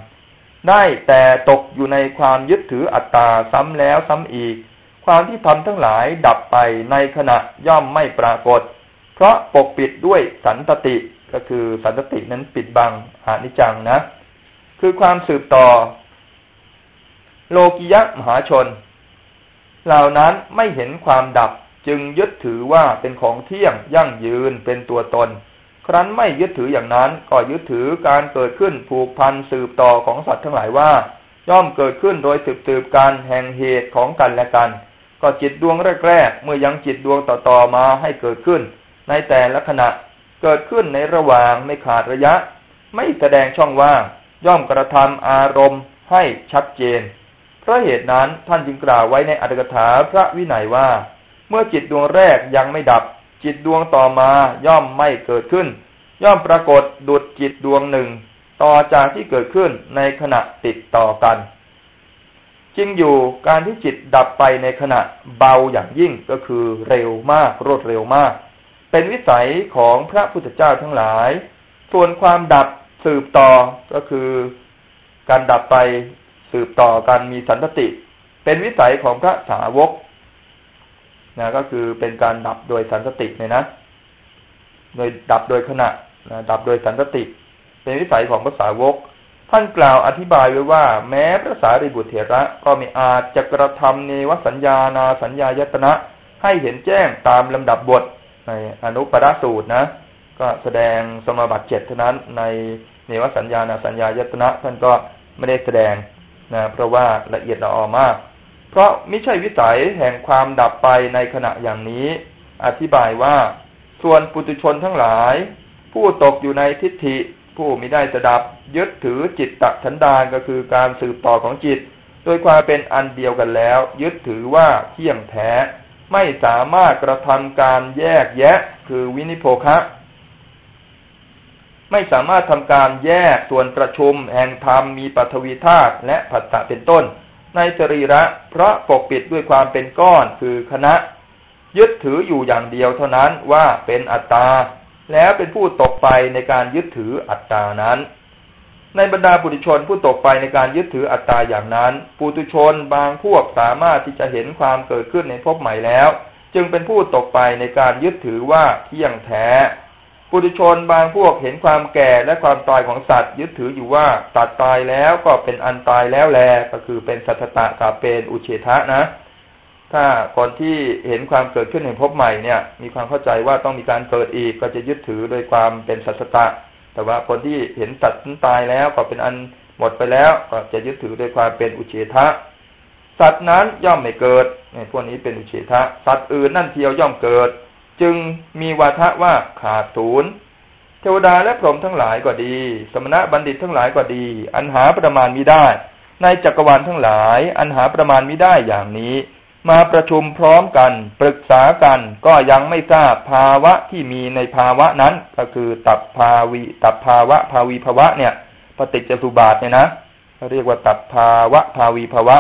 ได้แต่ตกอยู่ในความยึดถืออัตตาซ้ำแล้วซ้ำอีก ความที่ทำทั้งหลายดับไปในขณะย่อมไม่ปรากฏ เพราะปกปิดด้วยสันตติก็คือสันตตินั้นปิดบังอานิจังนะ คือความสืบต่อ โลกิยะมหาชน เหล่านั้นไม่เห็นความดับ จึงยึดถือว่าเป็นของเที่ยงยั่งยืนเป็นตัวตน ครั้นไม่ยึดถืออย่างนั้น ก็ยึดถือการเกิดขึ้นผูกพันสืบต่อของสัตว์ทั้งหลายว่า ย่อมเกิดขึ้นโดยสืบสืบกันแห่งเหตุของกันและกัน ก็จิตดวงแรกๆเมื่อยังจิตดวงต่อๆมาให้เกิดขึ้น ในแต่ละขณะเกิดขึ้นในระหว่างไม่ขาดระยะ ไม่แสดงช่องว่างย่อมกระทำอารมณ์ให้ชัดเจนเพราะเหตุนั้นท่านจึงกล่าวไว้ในอัตถกถาพระวินัยว่า เมื่อจิตดวงแรกยังไม่ดับ จิตดวงต่อมาย่อมไม่เกิดขึ้น ย่อมปรากฏดุดจิตดวงหนึ่ง ต่อจากที่เกิดขึ้นในขณะติดต่อกันจริงอยู่การที่จิตดับไปในขณะเบาอย่างยิ่งก็คือเร็วมากรวดเร็วมาก เป็นวิสัยของพระพุทธเจ้าทั้งหลาย ส่วนความดับสืบต่อก็คือ การดับไปสืบต่อการมีสันติเป็นวิสัยของพระสาวก นะก็คือเป็นการดับโดยสันติเนี่ยนะ โดยดับโดยขณะนะดับโดยสันติ เป็นวิสัยของพระสาวก ท่านกล่าวอธิบายไว้ว่า แม้พระสารีบุตรเถระก็ไม่อาจจะกระทำเนวสัญญานาสัญญายตนะ ให้เห็นแจ้งตามลำดับบทในอนุปราสูตรนะ ก็แสดงสมบัติเจ็ดเท่านั้น ในเนวสัญญานาสัญญายตนะ ท่านก็ไม่ได้แสดงนะเพราะว่าละเอียดละออมาก เพราะไม่ใช่วิสัยแห่งความดับไปในขณะอย่างนี้ อธิบายว่า ส่วนปุตุชนทั้งหลาย ผู้ตกอยู่ในทิฏฐิ ผู้มิได้สดับ ยึดถือจิตตะชันดานก็คือการสืบต่อของจิต โดยความเป็นอันเดียวกันแล้ว ยึดถือว่าเที่ยงแท้ ไม่สามารถกระทำการแยกแยะ คือวินิโพคะไม่สามารถทำการแยกส่วนประชุมแห่งธรรมมีปัทวีธาตุและผัสสะเป็นต้น ในสรีระเพราะปกปิดด้วยความเป็นก้อนคือคณะ ยึดถืออยู่อย่างเดียวเท่านั้นว่าเป็นอัตตา แล้วเป็นผู้ตกไปในการยึดถืออัตตานั้น ในบรรดาปุถุชนผู้ตกไปในการยึดถืออัตตาอย่างนั้น ปุถุชนบางพวกสามารถที่จะเห็นความเกิดขึ้นในภพใหม่แล้ว จึงเป็นผู้ตกไปในการยึดถือว่าเที่ยงแท้ ปุถุชนบางพวกเห็นความแก่และความตายของสัตว์ ยึดถืออยู่ว่าสัตัดตายแล้วก็เป็นอันตายแล้วแลก็คือเป็นสัตตะกับเป็นอุเฉทะนะ ถ้าคนที่เห็นความเกิดขึ้นในภพใหม่เนี่ย มีความเข้าใจว่าต้องมีการเกิดอีกก็จะยึดถือโดยความเป็นสัตตะ แต่ว่าคนที่เห็นสัตว์ตายแล้วก็เป็นอันหมดไปแล้วก็จะยึดถือโดยความเป็นอุเฉทะสัตว์นั้นย่อมไม่เกิดเนี่ยพวกนี้เป็นอุเฉทะ สัตว์อื่นนั่นเทียวย่อมเกิด จึงมีวาทะว่าขาดศูนย์เทวดาและพรหมทั้งหลายก็ดี สมณะบัณฑิตทั้งหลายก็ดี อันหาประมาณมิได้ ในจักรวาลทั้งหลาย อันหาประมาณมิได้อย่างนี้ มาประชุมพร้อมกัน ปรึกษากัน ก็ยังไม่ทราบภาวะที่มีในภาวะนั้น ก็คือตับภาวีตับภาวะภาวีภาวะเนี่ยปฏิจจสุบาทเนี่ยนะเรียกว่าตับภาวะภาวีภาวะ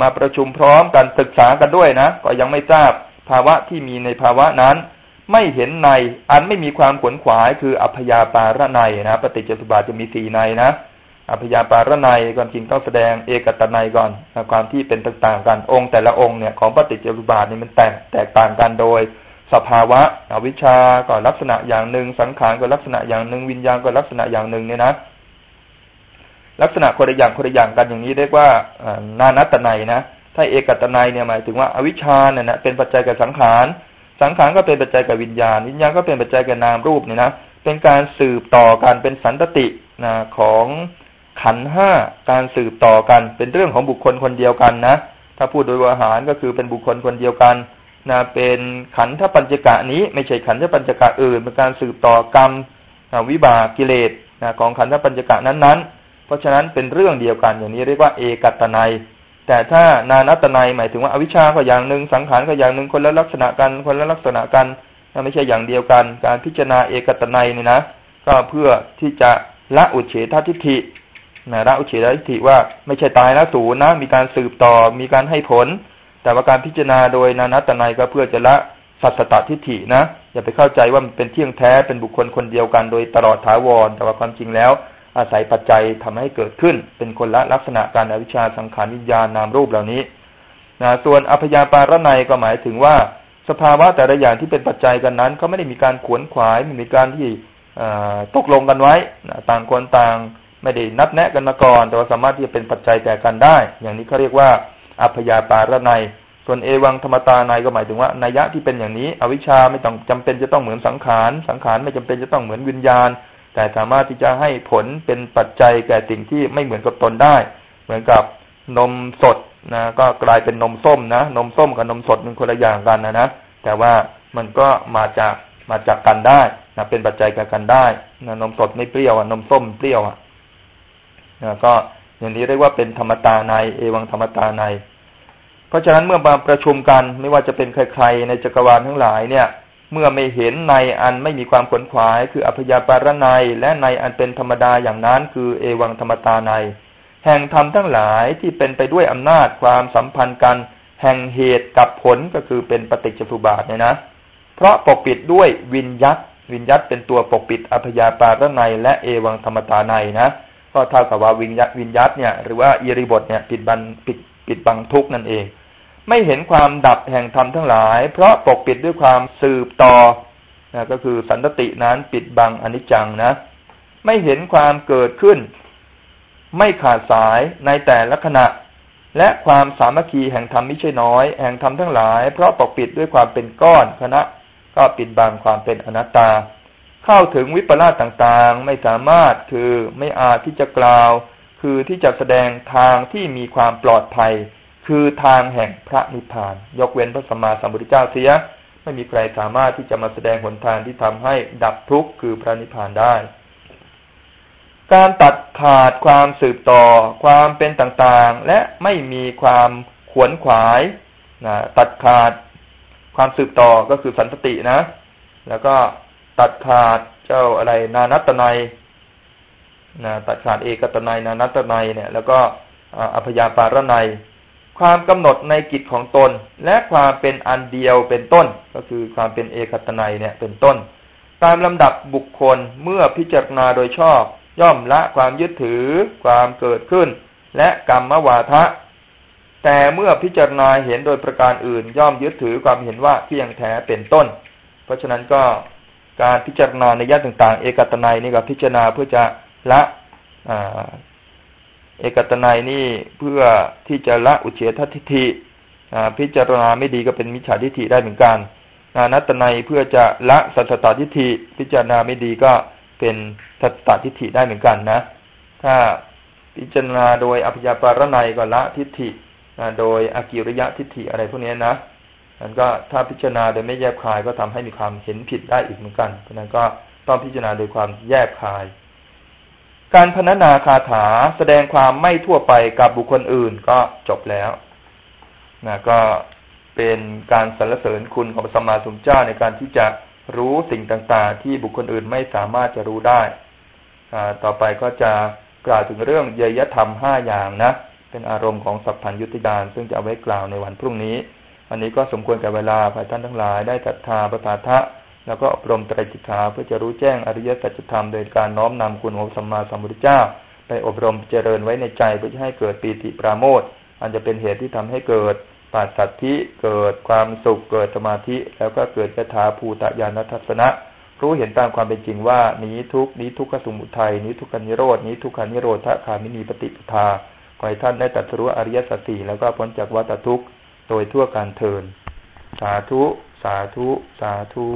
มาประชุมพร้อมกันศึกษากันด้วยนะ ก็ยังไม่ทราบ ภาวะที่มีในภาวะนั้น ไม่เห็นใน อันไม่มีความขวนขวาย คืออัพยาปาระในนะปฏิจจสุบาทจะมีสี่ในนะอัพยาปาระในก่อนจริงต้องแสดงเอกตนัยก่อนความที่เป็นต่างๆกันองค์แต่ละองค์เนี่ยของปฏิจจสุบาทนี่มันแตกแตกต่างกันโดย สภาวะอวิชชาก็ลักษณะอย่างหนึ่ง สังขารก็ลักษณะอย่างหนึ่ง วิญญาณก็ลักษณะอย่างหนึ่งเนี่ยนะลักษณะคนละอย่างคนละอย่างกันอย่างนี้เรียกว่านานัตนัยนะ ถ้าเอกตนัยเนี่ยหมายถึงว่าอวิชชาเนี่ยนะเป็นปัจจัยกับสังขาร สังขารก็เป็นปัจจัยกับวิญญาณ วิญญาณก็เป็นปัจจัยกับนามรูปเนี่ยนะ เป็นการสืบต่อกันเป็นสันตตินะของขันห้าการสืบต่อกันเป็นเรื่องของบุคคลคนเดียวกันนะ ถ้าพูดโดยอาหารก็คือเป็นบุคคลคนเดียวกันนะเป็นขันธปัญจกะนี้ ไม่ใช่ขันธปัญจกะอื่นเป็นการสืบต่อกรรมนะวิบากกิเลสนะของขันธปัญจกะนั้นๆ เพราะฉะนั้นเป็นเรื่องเดียวกันอย่างนี้เรียกว่าเอกตนัย แต่ถ้านานัตนัยหมายถึงว่าอวิชชาก็อย่างหนึ่งสังขารก็อย่างหนึ่งคนละลักษณะกันคนละลักษณะกันไม่ใช่อย่างเดียวกัน การพิจารณาเอกตนัยนี่ยนะก็เพื่อที่จะละอุเฉททิฏฐินะละอุเฉททิฏฐิว่าไม่ใช่ตายแล้วสูนะ มีการสืบต่อมีการให้ผล แต่ว่าการพิจารณาโดยนานัตนัยก็เพื่อจะละสัตตทิฏฐินะอย่าไปเข้าใจว่ามันเป็นเที่ยงแท้เป็นบุคคลคนเดียวกันโดยตลอดถาวรแต่ว่าความจริงแล้ว อาศัยปัจจัยทำให้เกิดขึ้น เป็นคนละลักษณะการอวิชชาสังขารวิญญาณนามรูปเหล่านี้นะส่วนอพยาปารณัยก็หมายถึงว่า สภาวะแต่ละอย่างที่เป็นปัจจัยกันนั้นเขาไม่ได้มีการขวนขวายไม่มีการที่ตกลงกันไว้นะต่างคนต่างไม่ได้นัดแนะกันมาก่อน แต่ว่าสามารถที่จะเป็นปัจจัยแก่กันได้ อย่างนี้เขาเรียกว่าอพยาปารณัยส่วนเอวังธรรมตาในก็หมายถึงว่านัยยะที่เป็นอย่างนี้ อวิชชาไม่ต้องจำเป็นจะต้องเหมือนสังขาร สังขารไม่จำเป็นจะต้องเหมือนวิญญาณ แต่สามารถที่จะให้ผลเป็นปัจจัยแก่สิ่งที่ไม่เหมือนกับตนได้ เหมือนกับนมสดนะก็กลายเป็นนมส้มนะนมส้มกับนมสดเป็นคนละอย่างกันนะนะแต่ว่ามันก็มาจากมาจากกันได้นะเป็นปัจจัยแกับกันได้นะนมสดไม่เปรี้ยวอะนมส้มเปรี้ยวอะนะก็อย่างนี้เรียกว่าเป็นธรรมตาในเอวังธรรมตาใน เพราะฉะนั้นเมื่อมาประชุมกันไม่ว่าจะเป็นใครๆในจักรวาลทั้งหลายเนี่ย เมื่อไม่เห็นในอันไม่มีความขวนขวาย คืออัพยาปารในและในอันเป็นธรรมดาอย่างนั้นคือเอวังธรรมตาใน แห่งธรรมทั้งหลายที่เป็นไปด้วยอำนาจความสัมพันธ์กัน แห่งเหตุกับผลก็คือเป็นปฏิจจสุบาทเนี่ยนะ เพราะปกปิดด้วยวินยัตวินยัตเป็นตัวปกปิดอัพยาปารในและเอวังธรรมตาในนะก็เท่ากับว่าวินยัตวินยัตเนี่ย หรือว่าอิริบทเนี่ยปิดบังปิดปิดบังทุกนั่นเอง ไม่เห็นความดับแห่งธรรมทั้งหลาย เพราะปกปิดด้วยความสืบต่อนะก็คือสันตตินั้นปิดบังอนิจจังนะ ไม่เห็นความเกิดขึ้น ไม่ขาดสายในแต่ละขณะ และความสามัคคีแห่งธรรมไม่ใช่น้อย แห่งธรรมทั้งหลาย เพราะปกปิดด้วยความเป็นก้อนคณะ ก็ปิดบังความเป็นอนัตตา เข้าถึงวิปลาสต่างๆ ไม่สามารถคือไม่อาจที่จะกล่าว คือที่จะแสดงทางที่มีความปลอดภัย คือทางแห่งพระนิพพาน ยกเว้นพระสัมมาสัมพุทธเจ้าเสีย ไม่มีใครสามารถที่จะมาแสดงหนทางที่ทำให้ดับทุกข์คือพระนิพพานได้ การตัดขาดความสืบต่อ ความเป็นต่างๆ และไม่มีความขวนขวายนะตัดขาดความสืบต่อก็คือสันตินะ แล้วก็ตัดขาดเจ้าอะไรนานัตนัยนะตัดขาดเอกตนัยนานัตนัยเนี่ย แล้วก็อภยาปารนัย ความกำหนดในกิจของตน และความเป็นอันเดียวเป็นต้น ก็คือความเป็นเอกตนัยเนี่ยเป็นต้น ตามลำดับบุคคลเมื่อพิจารณาโดยชอบ ย่อมละความยึดถือ ความเกิดขึ้น และกรรมวาทะ แต่เมื่อพิจารณาเห็นโดยประการอื่น ย่อมยึดถือความเห็นว่าเที่ยงแท้เป็นต้น เพราะฉะนั้นก็การพิจารณาในญาติต่างๆ เอกตนัยนี่ก็พิจารณาเพื่อจะละ เอกตนัยนี่เพื่อที่จะละอุเฉททิฏฐิพิจารณาไม่ดีก็เป็นมิจฉาทิฏฐิได้เหมือนกันนัตนัยเพื่อจะละสัตตทิฏฐิพิจารณาไม่ดีก็เป็นสัตตทิฏฐิได้เหมือนกันนะ ถ้าพิจารณาโดยอภิญาปารนัยก็ละทิฏฐิโดยอากิริยะทิฏฐิอะไรพวกนี้นะนั้นก็ถ้าพิจารณาโดยไม่แยบคายก็ทำให้มีความเห็นผิดได้อีกเหมือนกันเพราะนั้นก็ต้องพิจารณาโดยความแยบคาย การพนันาคาถาแสดงความไม่ทั่วไปกับบุคคลอื่นก็จบแล้วนะก็เป็นการสรรเสริญคุณของสมมาสมเจ้าในการที่จะรู้สิ่งต่างๆ ที่บุคคลอื่นไม่สามารถจะรู้ได้ต่อไปก็จะกล่าวถึงเรื่องเยยธรรมห้าอย่างนะ เป็นอารมณ์ของสัพพัญยุติดานซึ่งจะเอาไว้กล่าวในวันพรุ่งนี้ วันนี้ก็สมควรแก่เวลาภายท่านทั้งหลายได้ตัดทาประทาทะ แล้วก็อบรมไตรจิตาเพื่อจะรู้แจ้งอริยสัจธรรมโดยการน้อมนำคุณของสัมมาสัมพุทธเจ้า ไปอบรมเจริญไว้ในใจเพื่อให้เกิดปีติปราโมทอันจะเป็นเหตุที่ทำให้เกิดปัสสัทธิเกิดความสุขเกิดสมาธิ แล้วก็เกิดกถาภูตญาณทัศนะ รู้เห็นตามความเป็นจริงว่านี้ทุกนี้ทุกขสมุทัยนี้ทุกขนิโรดนี้ทุกขนิโรธคามินีปฏิปทาขอให้ท่านได้ตัดรู้อริยสัจสี่แล้วก็พ้นจากวัฏทุกข์โดยทั่วการเทินสาธุ สาธุ สาธุ